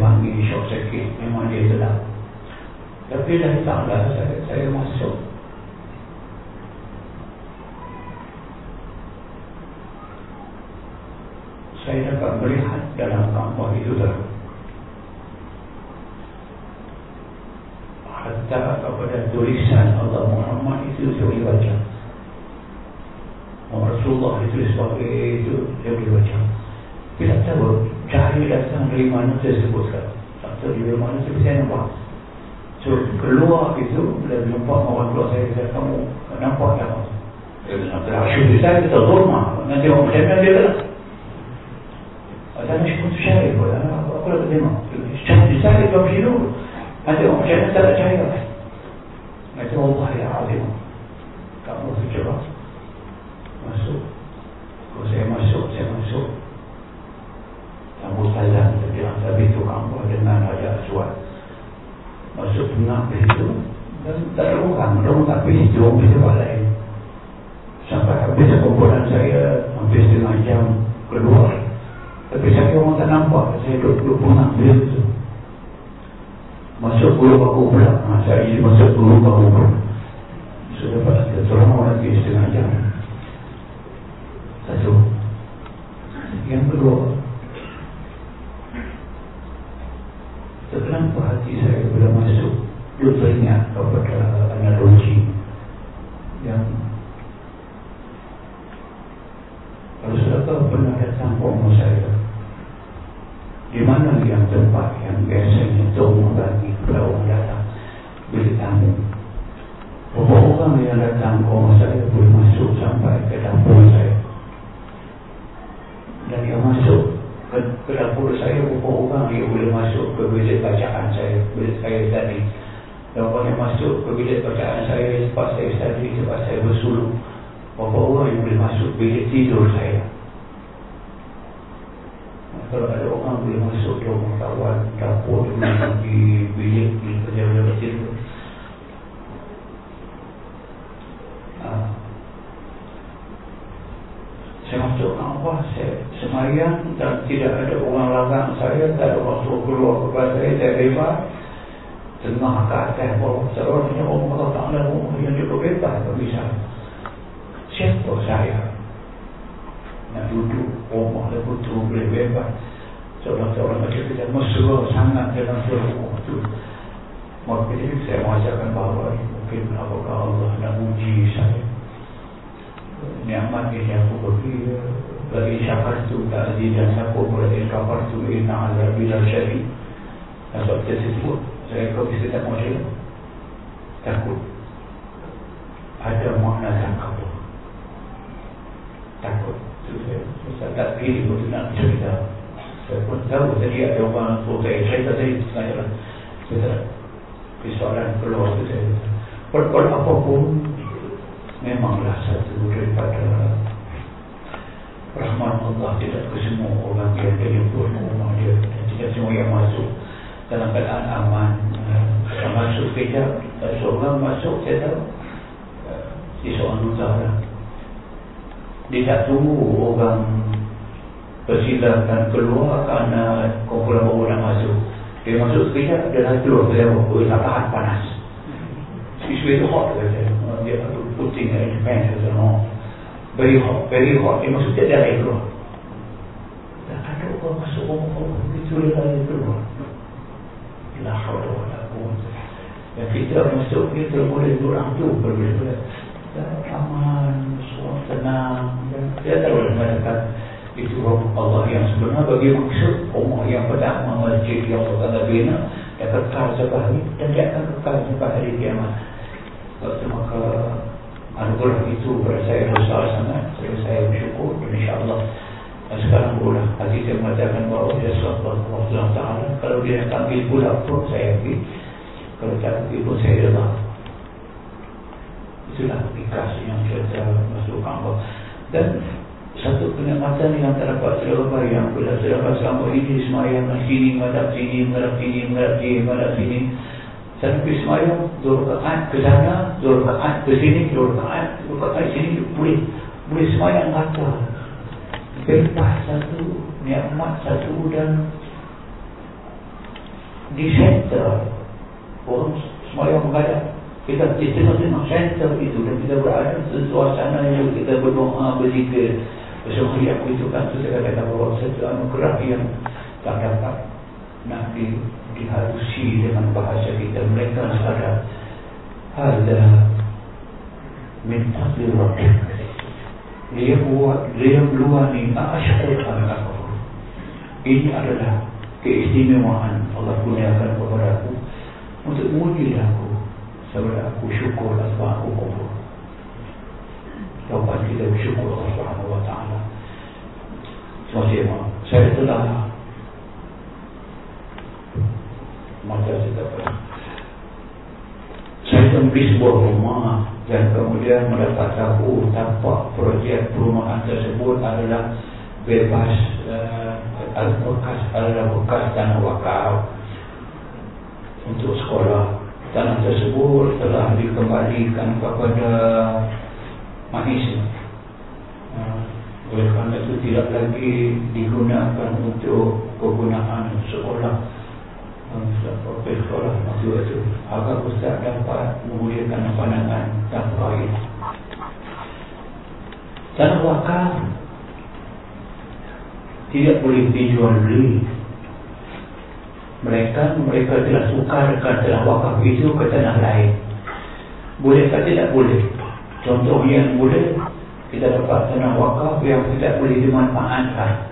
panggil di sakit Memang dia sedap. Tapi dah tanggal saya, saya masuk Saya dapat melihat dalam kampung itu dah. Hatta kepada tulisan Allah Muhammad itu saya boleh baca. Rasulullah itu sebagai itu saya boleh baca. Tidak tahu cari datang dari mana saya sebut sekarang. So, dari mana saya, saya nampak. So keluar itu bila jumpa orang tua saya kata kamu nampak tak syukur saya kata dorma nanti orang macam mana dia kata saya macam tu cahaya aku dah terima cahaya saya kata macam tu nanti orang macam mana tak nak cahaya. Nanti Allah ya azim kamu tu cahaya masuk. Kalau saya masuk saya masuk. Abu Sayyaf yang tadi itu kamu dengan Raja Aswad masuk mengapa itu dan tak ada orang. Terungkan merung tapi hijau di sebalik sampai habis kumpulan saya hampir setengah jam keluar tapi saya orang tak nampak. Saya duduk-duduk pun ambil tu. Masuk guru aku pula. Ha, Masa ini masuk guru aku pula. So dapat pas terserang lagi setengah jam. Satu yang kedua Kenapa hati saya bila masuk Dia teringat kepada analogi Yang Kalau saudara pernah datang rumah saya Di mana yang tempat yang biasanya Tunggu bagi orang datang? Bila tamu. Beberapa orang yang datang rumah saya Boleh masuk sampai ke dapur saya. Dan yang masuk ke, saya beberapa orang dia boleh masuk ke bilik bacaan saya. Bilik saya tadi dan orang yang masuk ke bilik bacaan saya sebab saya tadi sebab saya bersuluk beberapa orang yang boleh masuk bilik tidur saya? Kalau ada orang boleh masuk ke rumah kawan dapur di bilik di pejabat tidur saya masuk Allah saya semayang dan tidak ada orang larang saya tak ada suruh keluar kepada saya saya bebas. Tengah ke atas bawah seorangnya orang Allah Ta'ala yang juga bebas bagi saya siapa saya? Nak duduk rumah dan betul boleh bebas. Seorang-seorang macam kita mesra sangat dalam seluruh itu maka saya mengajarkan bahawa mungkin apakah Allah nak uji saya nikmat ini aku beri bagi syafar tu tak ada dan aku boleh syafar tu inna ala bila syari. Dan sebab saya sebut saya kau bisa tak mahu takut. Ada makna takut takut. Tu saya saya tak pilih untuk nak cerita. Saya pun tahu tadi ada orang tu saya cerita tadi saya tak persoalan keluar tu saya. Per apapun memanglah satu daripada rahmat Allah tidak ke semua orang yang ke rumah dia. Tidak semua yang masuk. Dalam keadaan aman yang masuk kejap seorang masuk saya tahu di seorang utara dia tak tunggu orang persilakan keluar kerana kumpulan orang masuk. Dia masuk sekejap dia dah keluar dia tahan panas. It's very hot dia putting in Japan as a norm. Very hot, very hot. Dia masuk tiada air keluar. Dan ada orang masuk orang-orang itu dia air keluar. La hawla wa la quwwata. Dan kita masuk kita boleh orang tu berbeza. Dan aman, semua tenang. Dia tahu mengatakan itu Allah yang sebenarnya bagi maksud rumah yang pertama masjid yang Allah bina dan kekal sampai hari dan dia akan kekal sampai hari kiamat. Maka anugerah itu kepada saya besar sangat. Jadi saya bersyukur dan insyaAllah sekarang pula hati saya mengatakan bahawa suatu Allah Ta'ala kalau dia nak ambil pula pun saya ambil. Kalau tak ambil pun saya rela. Itulah ikhlas yang kita masukkan Allah dan satu kenikmatan yang terdapat selama yang bila terdapat selama ini semayang sini, menghadap sini, menghadap sini, menghadap sini, menghadap sini pergi semayang Dua rakaat ke sana Dua rakaat ke sini Dua rakaat Dua rakaat sini Boleh Boleh semayang kata Bebas satu Nikmat satu dan Di center. Orang semayang menghadap kita di tengah-tengah center itu dan kita berada suasana yang kita berdoa berzikir. Bersama yang itu kan saya katakan bahawa satu anugerah yang tak dapat nak diharusi dengan bahasa kita. Mereka sadar ada minta dirobek dia buat dia luar ni asyur anak ini adalah keistimewaan Allah kurniakan kepada aku untuk menguji aku. Sebab aku syukur sebab aku kufur Tawapan kita bersyukur Allah Taala. Terima kasih, Saya telah maka kita saya membeli sebuah rumah dan kemudian mendapat tahu tampak projek perumahan tersebut adalah bebas uh, bekas adalah bekas tanah wakaf untuk sekolah. Tanah tersebut telah dikembalikan kepada manusia. Uh, oleh kerana itu tidak lagi digunakan untuk kegunaan sekolah Okey, sekolah waktu itu Agar Ustaz dapat memulihkan pandangan dan baik Tanah wakaf Tidak boleh dijual beli Mereka mereka telah sukarkan tanah wakaf itu ke tanah lain Boleh atau tidak boleh Contoh yang boleh Kita dapat tanah wakaf yang tidak boleh dimanfaatkan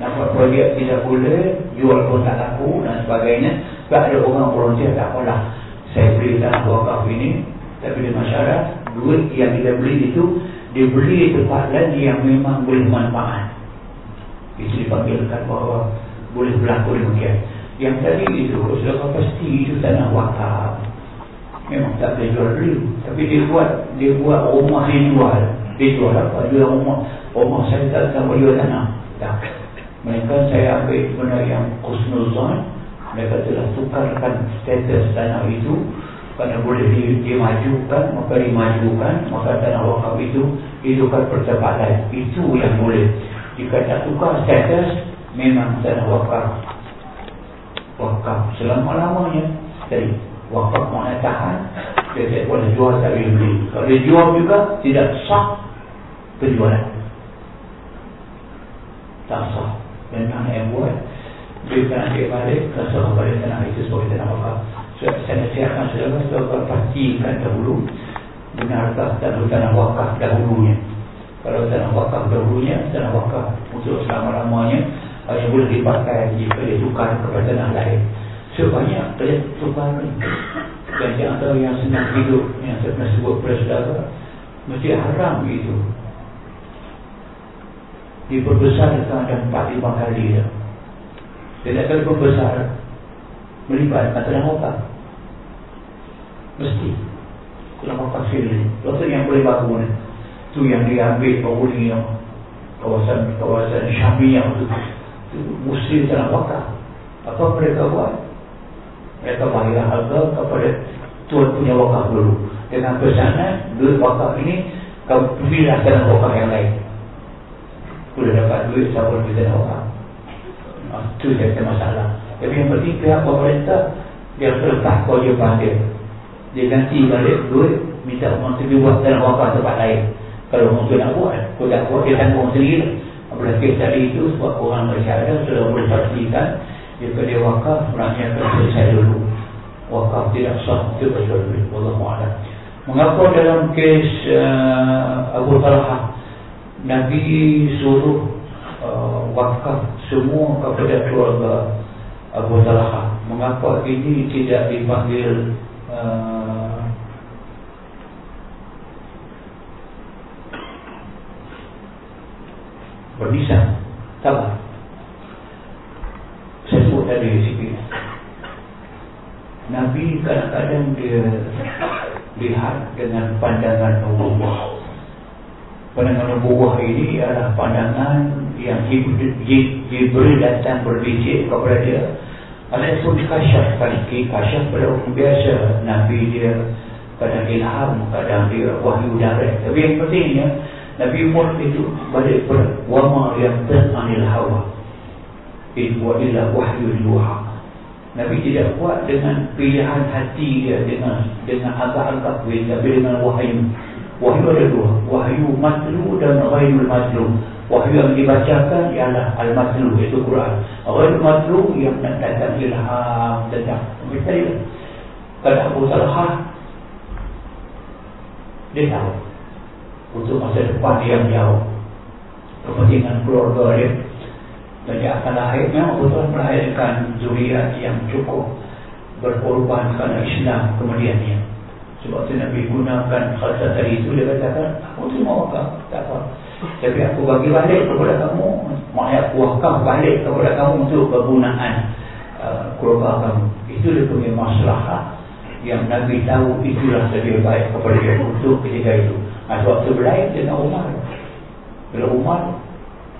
Nampak projek tidak boleh Jual pun tak laku dan sebagainya. Sebab ada orang volunteer tak apalah. Saya beli tanah wakaf ini Tapi di masyarakat Duit yang kita beli itu Dibeli tempat lagi yang memang boleh manfaat. Itu dipanggilkan bahawa Boleh berlaku demikian. Yang tadi itu Sudah pasti itu tanah wakaf Memang tak boleh jual beli. Tapi dia buat Dia buat rumah yang jual. Dia jual apa? Jual rumah. Rumah saya tak sama jual tanah Tak mereka saya ambil benda yang kusnuzon Mereka telah tukarkan status tanah itu. Kerana boleh dimajukan Maka dimajukan Maka tanah wakaf itu Hidupkan percepatan Itu yang boleh. Jika tak tukar status Memang tanah wakaf Wakaf selama-lamanya. Jadi wakaf makna tahan Dia tak boleh jual tak boleh beli. Kalau dia jual juga Tidak sah Penjualan Tak sah dan anak yang buat berikan adik balik rasa kepada tanah itu sebagai tanah wakaf so, saya nasihatkan saudara saudara pastikan dahulu benarkah tanah tanah wakaf dahulunya kalau tanah wakaf dahulunya tanah wakaf untuk selama-lamanya hanya boleh dipakai jika dia tukar kepada tanah lain sebanyak so, dia tukar dan yang antara yang senang hidup yang saya sebut saudara mesti haram itu diperbesarkan dan empat lima kali dah. Dia tak kali perbesar melibat antara otak. Mesti. Kalau apa sini, doktor yang boleh bangun tu yang diambil penghuni yang kawasan kawasan Syamiyah tu, tu muslim dalam wakaf. Apa mereka buat? Mereka bayar harga kepada tuan punya wakaf dulu. Dengan pesanan, duit wakaf ini kau pilih dalam wakaf yang lain boleh dapat duit sama kita nak orang itu ah, saya masalah. Tapi yang penting pihak pemerintah dia terletak dia dia ganti balik duit minta orang tu buat dalam wakaf tempat lain. Kalau orang tu nak buat kalau tak buat dia tanggung sendiri apabila kes tadi itu sebab orang ada sudah boleh pastikan dia wakaf sebenarnya akan selesai dulu. Wakaf tidak sah itu pasal duit. Allah mengapa dalam kes uh, Abu Talha Nabi suruh uh, wakaf semua kepada keluarga Abu Talha. Mengapa ini tidak dipanggil uh, bernisan? Tak Saya sebut tadi sikit. Nabi kadang-kadang dia lihat dengan pandangan Allah pandangan nubuah ini adalah pandangan yang Jibril datang berbisik kepada dia. Alah pun kasyaf kaki kasyaf pada orang biasa Nabi dia kadang ilham kadang dia wahyu direct. Tapi yang pentingnya Nabi Muhammad itu balik pada wama yang ter'anil hawa in wa illa wahyu luha Nabi tidak buat dengan pilihan hati dia dengan dengan agak-agak tapi dengan wahyu Wahyu ada dua Wahyu matlu dan wahyu matlu Wahyu yang dibacakan ialah al-matlu Itu Quran. Wahyu matlu yang datang ilham Tentang Misalnya Kata Abu Talha Dia tahu. Untuk masa depan yang jauh. Kepentingan keluarga dia. Dan dia akan lahir Memang Abu Talha melahirkan Zuriat yang cukup Berkorban kerana Islam kemudiannya sebab tu Nabi gunakan khasat tadi itu Dia katakan Aku terima wakaf. Tak apa. Tapi aku bagi balik kepada kamu. Maknanya aku wakaf balik kepada kamu Untuk kegunaan uh, Keluarga kamu. Itu dia punya masalah Yang Nabi tahu Itulah lebih baik kepada dia Untuk ketika itu. Nah, Sebab tu berlain dengan Umar. Bila Umar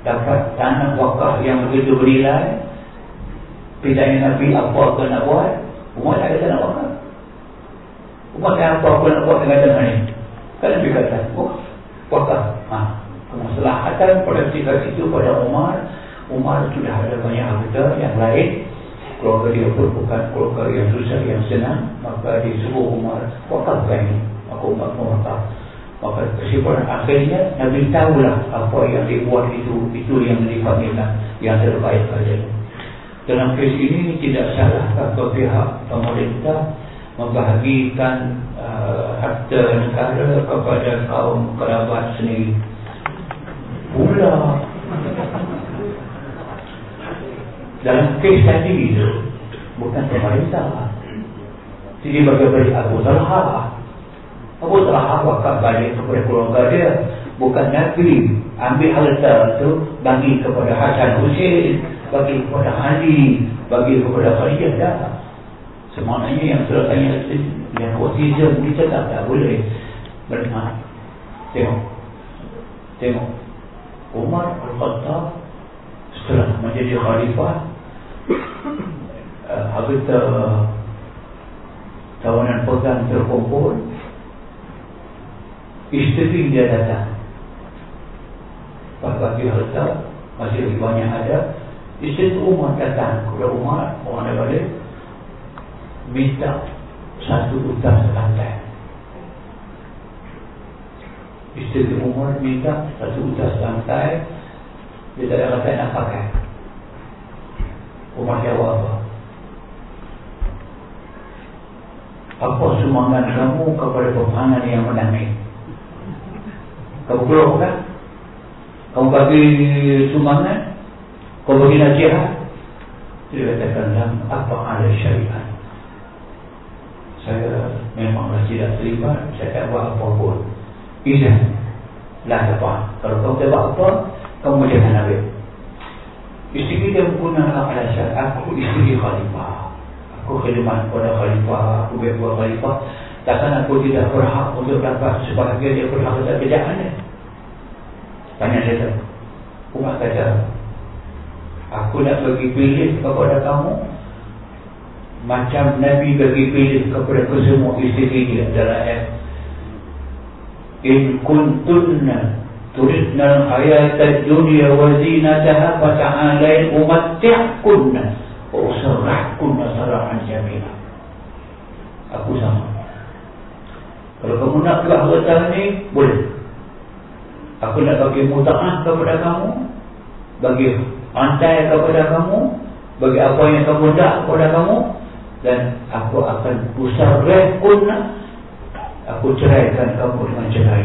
Dapat tanah wakaf yang begitu bernilai Pilihan Nabi apa akan nak buat? Umar tak ada tanah wakaf Saya apa-apa nak buat dengan jalan ni. Kan Nabi kata, wakaf. Ha. Kemaslahatan pada ketika itu pada Umar, Umar sudah ada banyak harta yang lain. Keluarga dia pun bukan keluarga yang susah, yang senang. Maka dia suruh Umar, wakafkan ini. Aku Umar mewakaf. Maka kesimpulan akhirnya Nabi tahulah apa yang dibuat itu itu yang dipanggilkan yang terbaik saja. Dalam kes ini tidak salah kalau pihak pemerintah membahagikan uh, harta negara kepada kaum kerabat sendiri. Pula dalam kes tadi itu bukan pemerintah. Jadi bagaimana Abu Talha Abu Talha wakaf balik kepada keluarga dia Bukan Nabi Ambil harta itu Bagi kepada Hasan Hussein Bagi kepada Ali Bagi kepada Khalidiyah dah Semuanya yang sudah tanya Yang autism kita tak, tak boleh Benar Tengok. Tengok. Umar Al-Khattab Setelah menjadi khalifah uh, Harta Tawanan pegang terkumpul Isteri dia datang. Bagi harta Masih lebih banyak ada Isteri Umar datang Kepada Umar Orang ada balik Minta Satu utang lantai Isteri Umar minta Satu utang lantai Dia tak ada kata nak pakai Umar jawab apa sumbangan kamu kepada peperangan yang menangis kamu keluar kan? Kamu bagi sumbangan? Kau bagi nasihat? Dia katakan apa ada syariat? Saya memanglah tidak terlibat. Saya tak buat apa pun. Izan. Lah apa? Kalau kamu tak buat apa, kamu jangan ambil. Isteri dia menggunakan alasan aku isteri khalifah. Aku khidmat kepada khalifah, aku buat khalifah. Takkan aku tidak berhak untuk dapat sebahagian dia berhak kepada kerjaan Tanya saya tu Umar kata Aku nak bagi pilih kepada kamu Macam Nabi bagi pilih kepada kesemua isteri dia Dalam ayat In kuntunna turidna al-hayata dunia wa zinataha fata'alain umatti'kunna wa usarrahkunna sarahan jamilah Aku sama kalau kamu nak ke harta ni, boleh. Aku nak bagi muta'ah kepada kamu. Bagi antai kepada kamu. Bagi apa yang kamu nak kepada kamu. Dan aku akan usah rekun. Aku ceraikan kamu dengan cerai.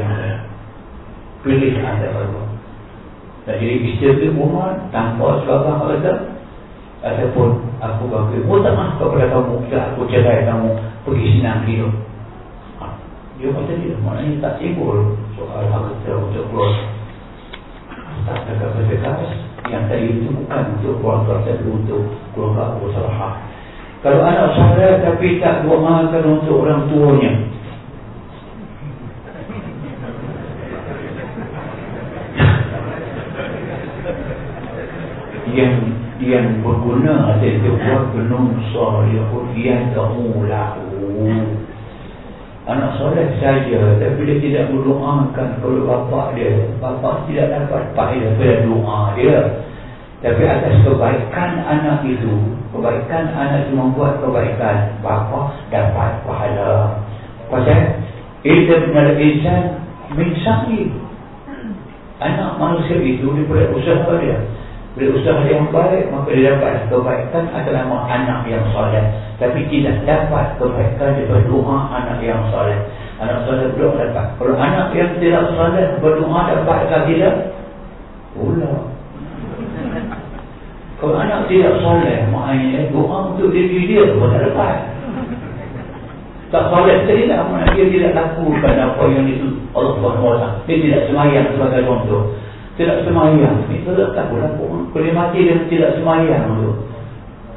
Pilih anda baru. Dan jadi isteri Umar tanpa sebab harta. Ataupun aku bagi muta'ah kepada kamu. Dan aku cerai kamu pergi senang hidup. Dia kata dia maknanya tak timbul soal harta untuk keluar Tak ada kata Yang tadi itu bukan untuk keluarga Tapi untuk keluarga Abu Sarah Kalau anak saya tapi tak doakan untuk orang tuanya. Yang yang berguna ada itu buat penung salihun yang tahulahu Anak soleh saja Tapi dia tidak berdoakan Kalau bapak dia. Bapak tidak dapat pahala pada doa dia Tapi atas kebaikan anak itu Kebaikan anak itu membuat kebaikan Bapak dapat pahala Pasal Ida benar insan Minsaki Anak manusia itu Daripada usaha dia Bila usaha yang baik Maka dia dapat kebaikan adalah anak yang soleh tapi tidak dapat kebaikan daripada doa anak yang soleh. Anak soleh belum dapat. Kalau anak yang tidak soleh berdoa dapat tidak? Pula. Kalau anak tidak soleh, maknanya doa untuk diri dia pun tak dapat. Tak soleh tidak, maknanya dia tidak lakukan apa yang itu Allah SWT. Dia tidak semayang sebagai contoh. Tidak semayang. Itu tak boleh. Kalau mati dia tidak semayang. Itu.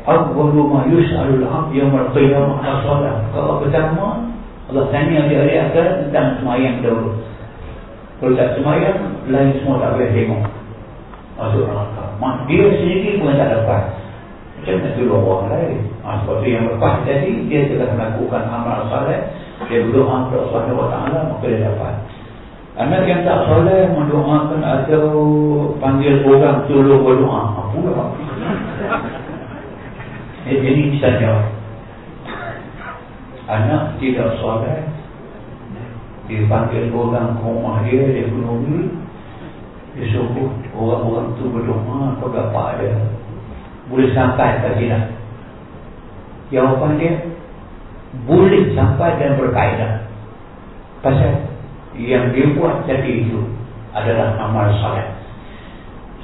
Awwalu ma yus'alul 'abd yawmal qiyamah as-salat. Kalau pertama Allah tanya di hari akhir tentang semayang dahulu. Kalau tak semayang, lain semua tak boleh tengok. Masuk neraka. Mak dia sendiri pun tak dapat. Macam mana tu orang lain? Ha, sebab tu yang lepas tadi, dia telah melakukan amal salat. dia berdoa kepada Allah SWT maka dia dapat anak yang tak soleh mendoakan atau panggil orang tolong berdoa apa lah jadi saja anak tidak soleh dipanggil orang ke rumah dia dia diri suruh orang-orang tu berdoa bapak dia boleh sampai ke sini jawapan dia boleh sampai dan berkaitan. Pasal yang dia buat tadi itu adalah amal soleh.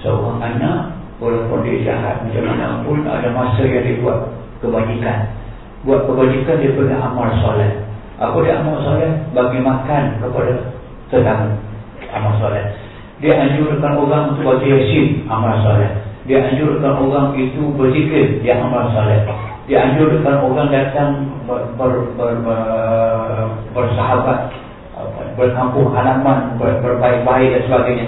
Seorang anak walaupun dia jahat macam mana pun ada masa yang dia buat kebajikan. Buat kebajikan dia punya amal soleh. Apa dia amal soleh? Bagi makan kepada tetamu amal soleh dia anjurkan orang untuk baca yasin amal soleh. Dia anjurkan orang itu berzikir dia amal soleh. Dianjurkan orang datang ber, ber, ber, ber, bersahabat berkampung halaman ber, berbaik-baik dan sebagainya.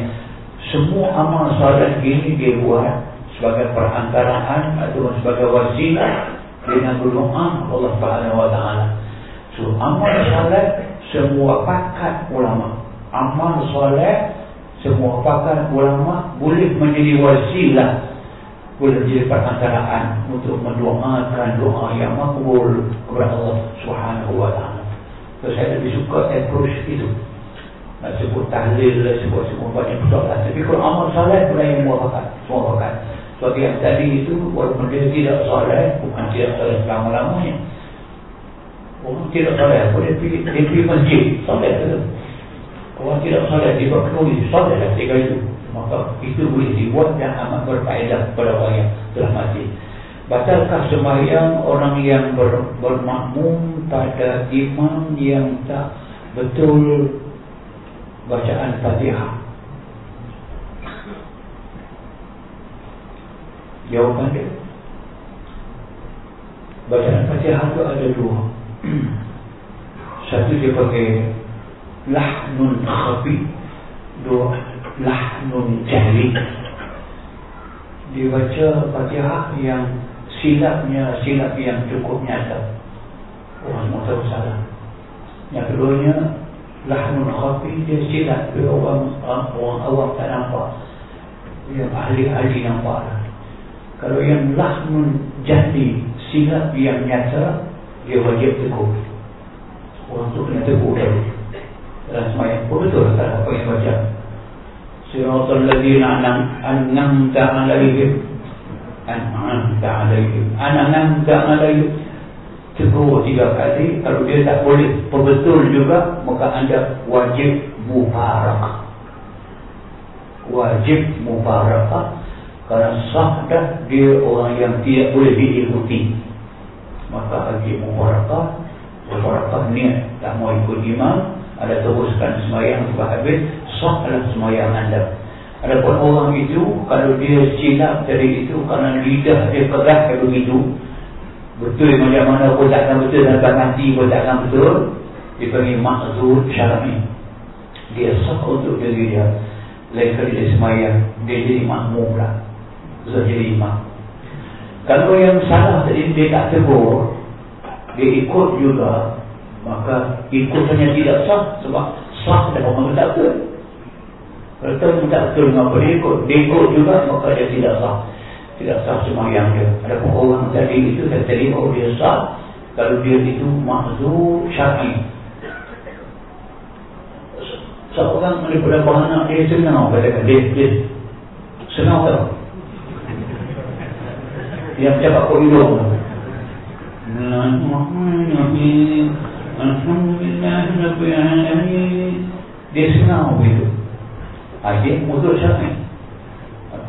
Semua amal salat ini dia buat sebagai perantaraan atau sebagai wasilah dengan berdoa Allah Subhanahu wa taala so amal salat semua pakat ulama. Amal solat semua pakat ulama boleh menjadi wasilah boleh menjadi perantaraan untuk mendoakan doa yang makbul kepada Allah Subhanahu wa taala. So, saya lebih suka approach itu. Nak sebut tahlil lah, sebut semua banyak betul lah. Tapi kalau amal salat pun yang muafakat. Semua muafakat. Sebab yang tadi itu, walaupun dia tidak salat, bukan tidak salat selama-lamanya. Orang tidak salat, boleh pergi, pergi masjid. Salat tu. Orang tidak salat, dia berkenuri. Salat lah tiga itu maka itu boleh dibuat dan amat berfaedah kepada orang yang telah mati. Batalkah sembahyang orang yang ber, bermakmum pada imam yang tak betul bacaan Fatihah? Jawapan dia. Bacaan Fatihah itu ada dua. Satu dia pakai lahnun khafi. Dua lahnun jahli dibaca fatihah yang silapnya silap yang cukup nyata. Orang mau tahu salah. Yang keduanya lahnun khafi dia silap. Dia orang, orang awam tak nampak. Yang ahli-ahli nampak kalau yang lahnun jahli silap yang nyata dia wajib teguh orang tu kena teguh dalam semayang pun betul tak? Apa yang baca? Siratul ladina anam anam ta'alaihim anam ta'alaihim anam ta'alaihim cukup tiga kali. Kalau dia tak boleh perbetul juga maka anda wajib mubarak wajib mubarak kerana sah dah dia orang yang tidak boleh diikuti. Maka wajib mubarak mubarak niat tak mau ikut imam ada teruskan semayang Sebab habis sahlah semayang anda. Adapun orang itu Kalau dia silap dari itu Kerana lidah dia keras kayak begitu Betul macam mana pun takkan betul Dan tak nanti pun takkan betul Dia panggil makzul syarami Dia sah untuk diri dia. Lain kali dia semayang Dia jadi makmum lah. Dia jadi imam. Kalau yang salah tadi dia tak tegur Dia ikut juga Maka ikutannya tidak sah Sebab sah tak betul. Kalau tidak betul mengapa dia ikut. Dia ikut juga maka dia tidak sah. Tidak sah semayang dia. Ada orang tadi itu saya tadi bahawa dia sah Kalau dia itu mahzul syar'i. Seorang daripada bahanak dia senang? Katakan dia, dia Senang tak? Yang cakap kau hidung Alhamdulillah Dia senang begitu. Dia musuh syar'i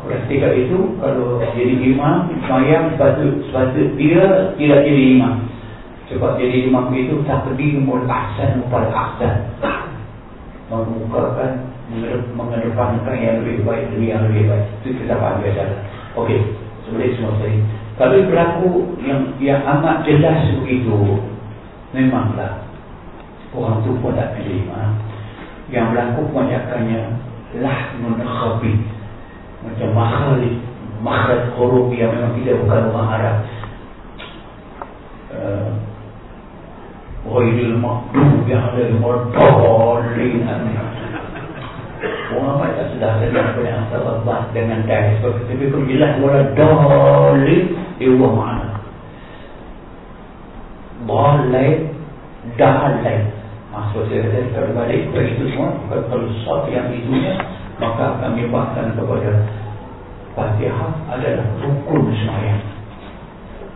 ketika itu kalau jadi imam semayang sepatut, sepatut dia tidak jadi imam. Sebab jadi imam itu takdimul ahsan pada ahsan. Mengukakan mengedepankan yang lebih baik demi yang lebih baik. Itu kita faham biasa ok sebenarnya semua tadi tapi berlaku yang yang amat jelas begitu memanglah orang tu pun tak pilih imam yang berlaku kebanyakannya lahnun khafi macam makhlid makhlid huruf yang memang tidak bukan rumah Arab. Uh, Ghairil makdub yang ada Mordolin. Muhammad tak sudah sedang pada asal Allah dengan dai. Seperti tapi pun jelas wala dalil dalil dalil maksud saya kata kalau balik kepada itu semua kalau sesuatu yang itunya maka kami bahkan kepada Fatihah adalah rukun semayang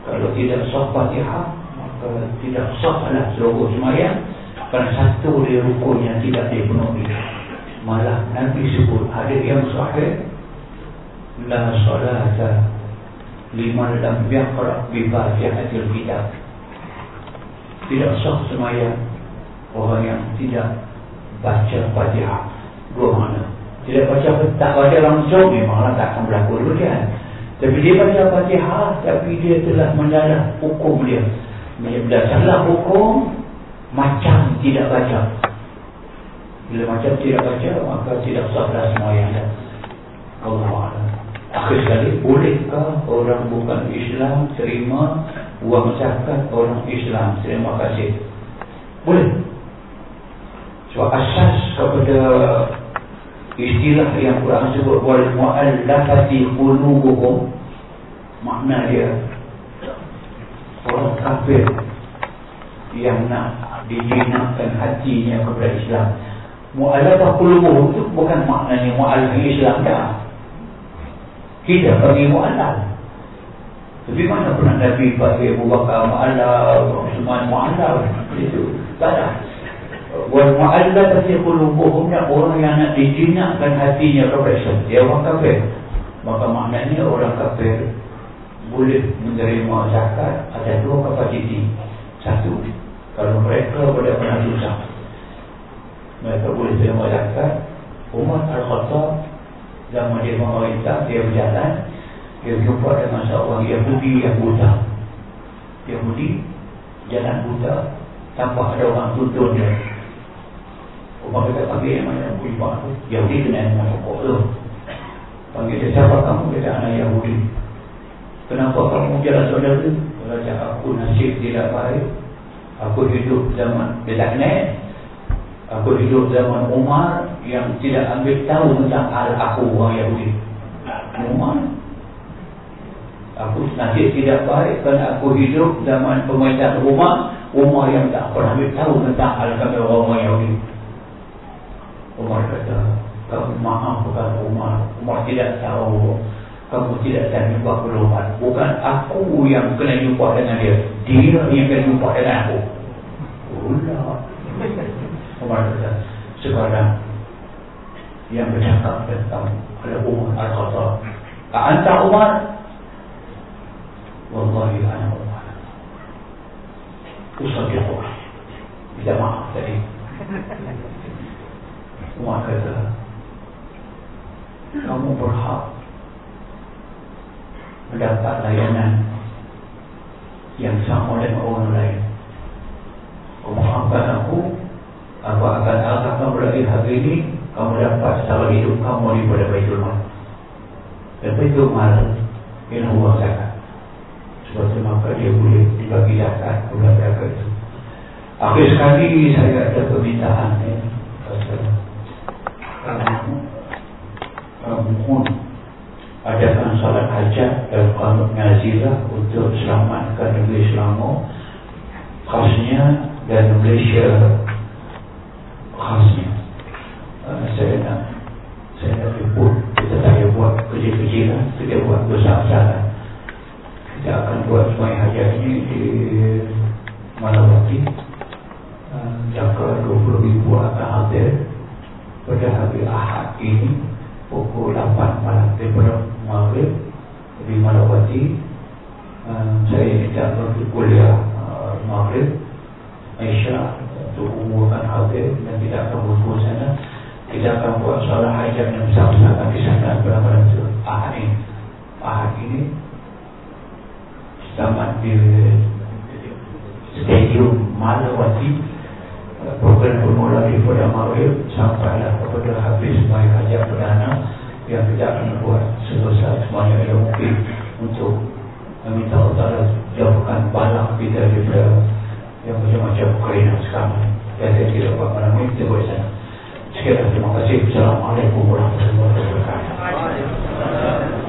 kalau tidak sah Fatihah maka tidak sah lah seluruh semayang kerana satu dari rukun yang tidak dipenuhi. Malah Nabi sebut hadis yang sahih la salata liman lam yaqra bi fatihatil kitab tidak sah semaya orang yang tidak baca fatihah dua mana tidak baca tak baca langsung memanglah tak akan berlaku dulu kan tapi dia baca fatihah tapi dia telah mendalah hukum dia. Berdasarlah hukum macam tidak baca. Bila macam tidak baca Maka tidak sahlah semua yang ada Allah Akhir sekali Bolehkah orang bukan Islam Terima Zakat orang Islam Terima kasih Boleh Sebab asas kepada Istilah yang Quran sebut Wal mu'allafati qulubuhum Makna dia Orang kafir Yang nak Dijinakkan hatinya kepada Islam Mu'alafah qulubuhum itu bukan maknanya mu'alafah Islam dah. Kita bagi mu'alaf. Tapi mana pernah Nabi bagi Abu Bakar mu'alaf, semua mu'alaf. Itu. Tak ada. Wal mu'alafah qulubuhum orang yang nak dijinakkan hatinya kepada. Dia orang kafir. Maka maknanya orang kafir boleh menerima zakat ada dua kapasiti. Satu, kalau mereka pada pernah susah mereka boleh terima zakat Umar Al-Khattab zaman dia memerintah dia berjalan dia jumpa dengan seorang Yahudi yang buta. Yahudi jalan buta tanpa ada orang tuntun dia. Umar kata panggil yang mana Umar Yahudi kena yang mana pokok tu. Panggil dia siapa kamu? Kata anak Yahudi kenapa kamu jalan saudara tu? Raja aku nasib tidak baik. Aku hidup zaman Dia tak kenal Aku hidup zaman Umar yang tidak ambil tahu tentang hal aku orang Yahudi. Umar. Aku nasib tidak baik kerana aku hidup zaman pemerintahan Umar. Umar yang tak pernah tahu tentang hal kami orang Yahudi. Umar kata, kamu maafkan Umar. Umar tidak tahu. Kamu tidak akan jumpa perubahan. Bukan aku yang kena jumpa dengan dia. Dia yang kena jumpa dengan aku. Ulah. Umar kata sekarang yang bercakap tentang ada Umar Al-Khattab Anta Umar Wallahi ana Umar Usadiqu Tidak maaf tadi Umar kata Kamu berhak Mendapat layanan Yang sama dengan orang lain. Kau maafkan aku apa akan kamu lagi hari ini kamu dapat secara hidup kamu daripada Baitul Mal. Dan Baitul Mal ini uang zakat sebab maka dia boleh dibagi zakat kepada zakat itu. Akhir sekali saya ada permintaan ya. mohon adakan salat hajat dan qanut nazirah untuk selamatkan negeri Selangor khasnya dan Malaysia khasnya. Uh, saya nak saya nak report kita tak buat kecil-kecilan kita buat besar-besaran kita akan buat semua hajat ini di Malawati uh, jangka 20 ribu akan hadir pada hari Ahad ini pukul 8 malam daripada Maghrib di Malawati uh, saya minta untuk kuliah uh, Maghrib. Aisyah untuk umumkan hadir dan tidak akan berkumpul sana. Tidak akan buat solat hajat yang besar-besar di sana berapa itu ahad ini. Ahad ini selamat di stadium Malawati program bermula di pada Mawil sampailah kepada habis baik hajat perdana yang tidak akan buat sebesar semuanya yang mungkin untuk meminta Allah jauhkan balak kita daripada yang macam-macam kerana sekarang yang saya tidak buat malam ini kita boleh sana. Sekiranya terima kasih. Assalamualaikum warahmatullahi wabarakatuh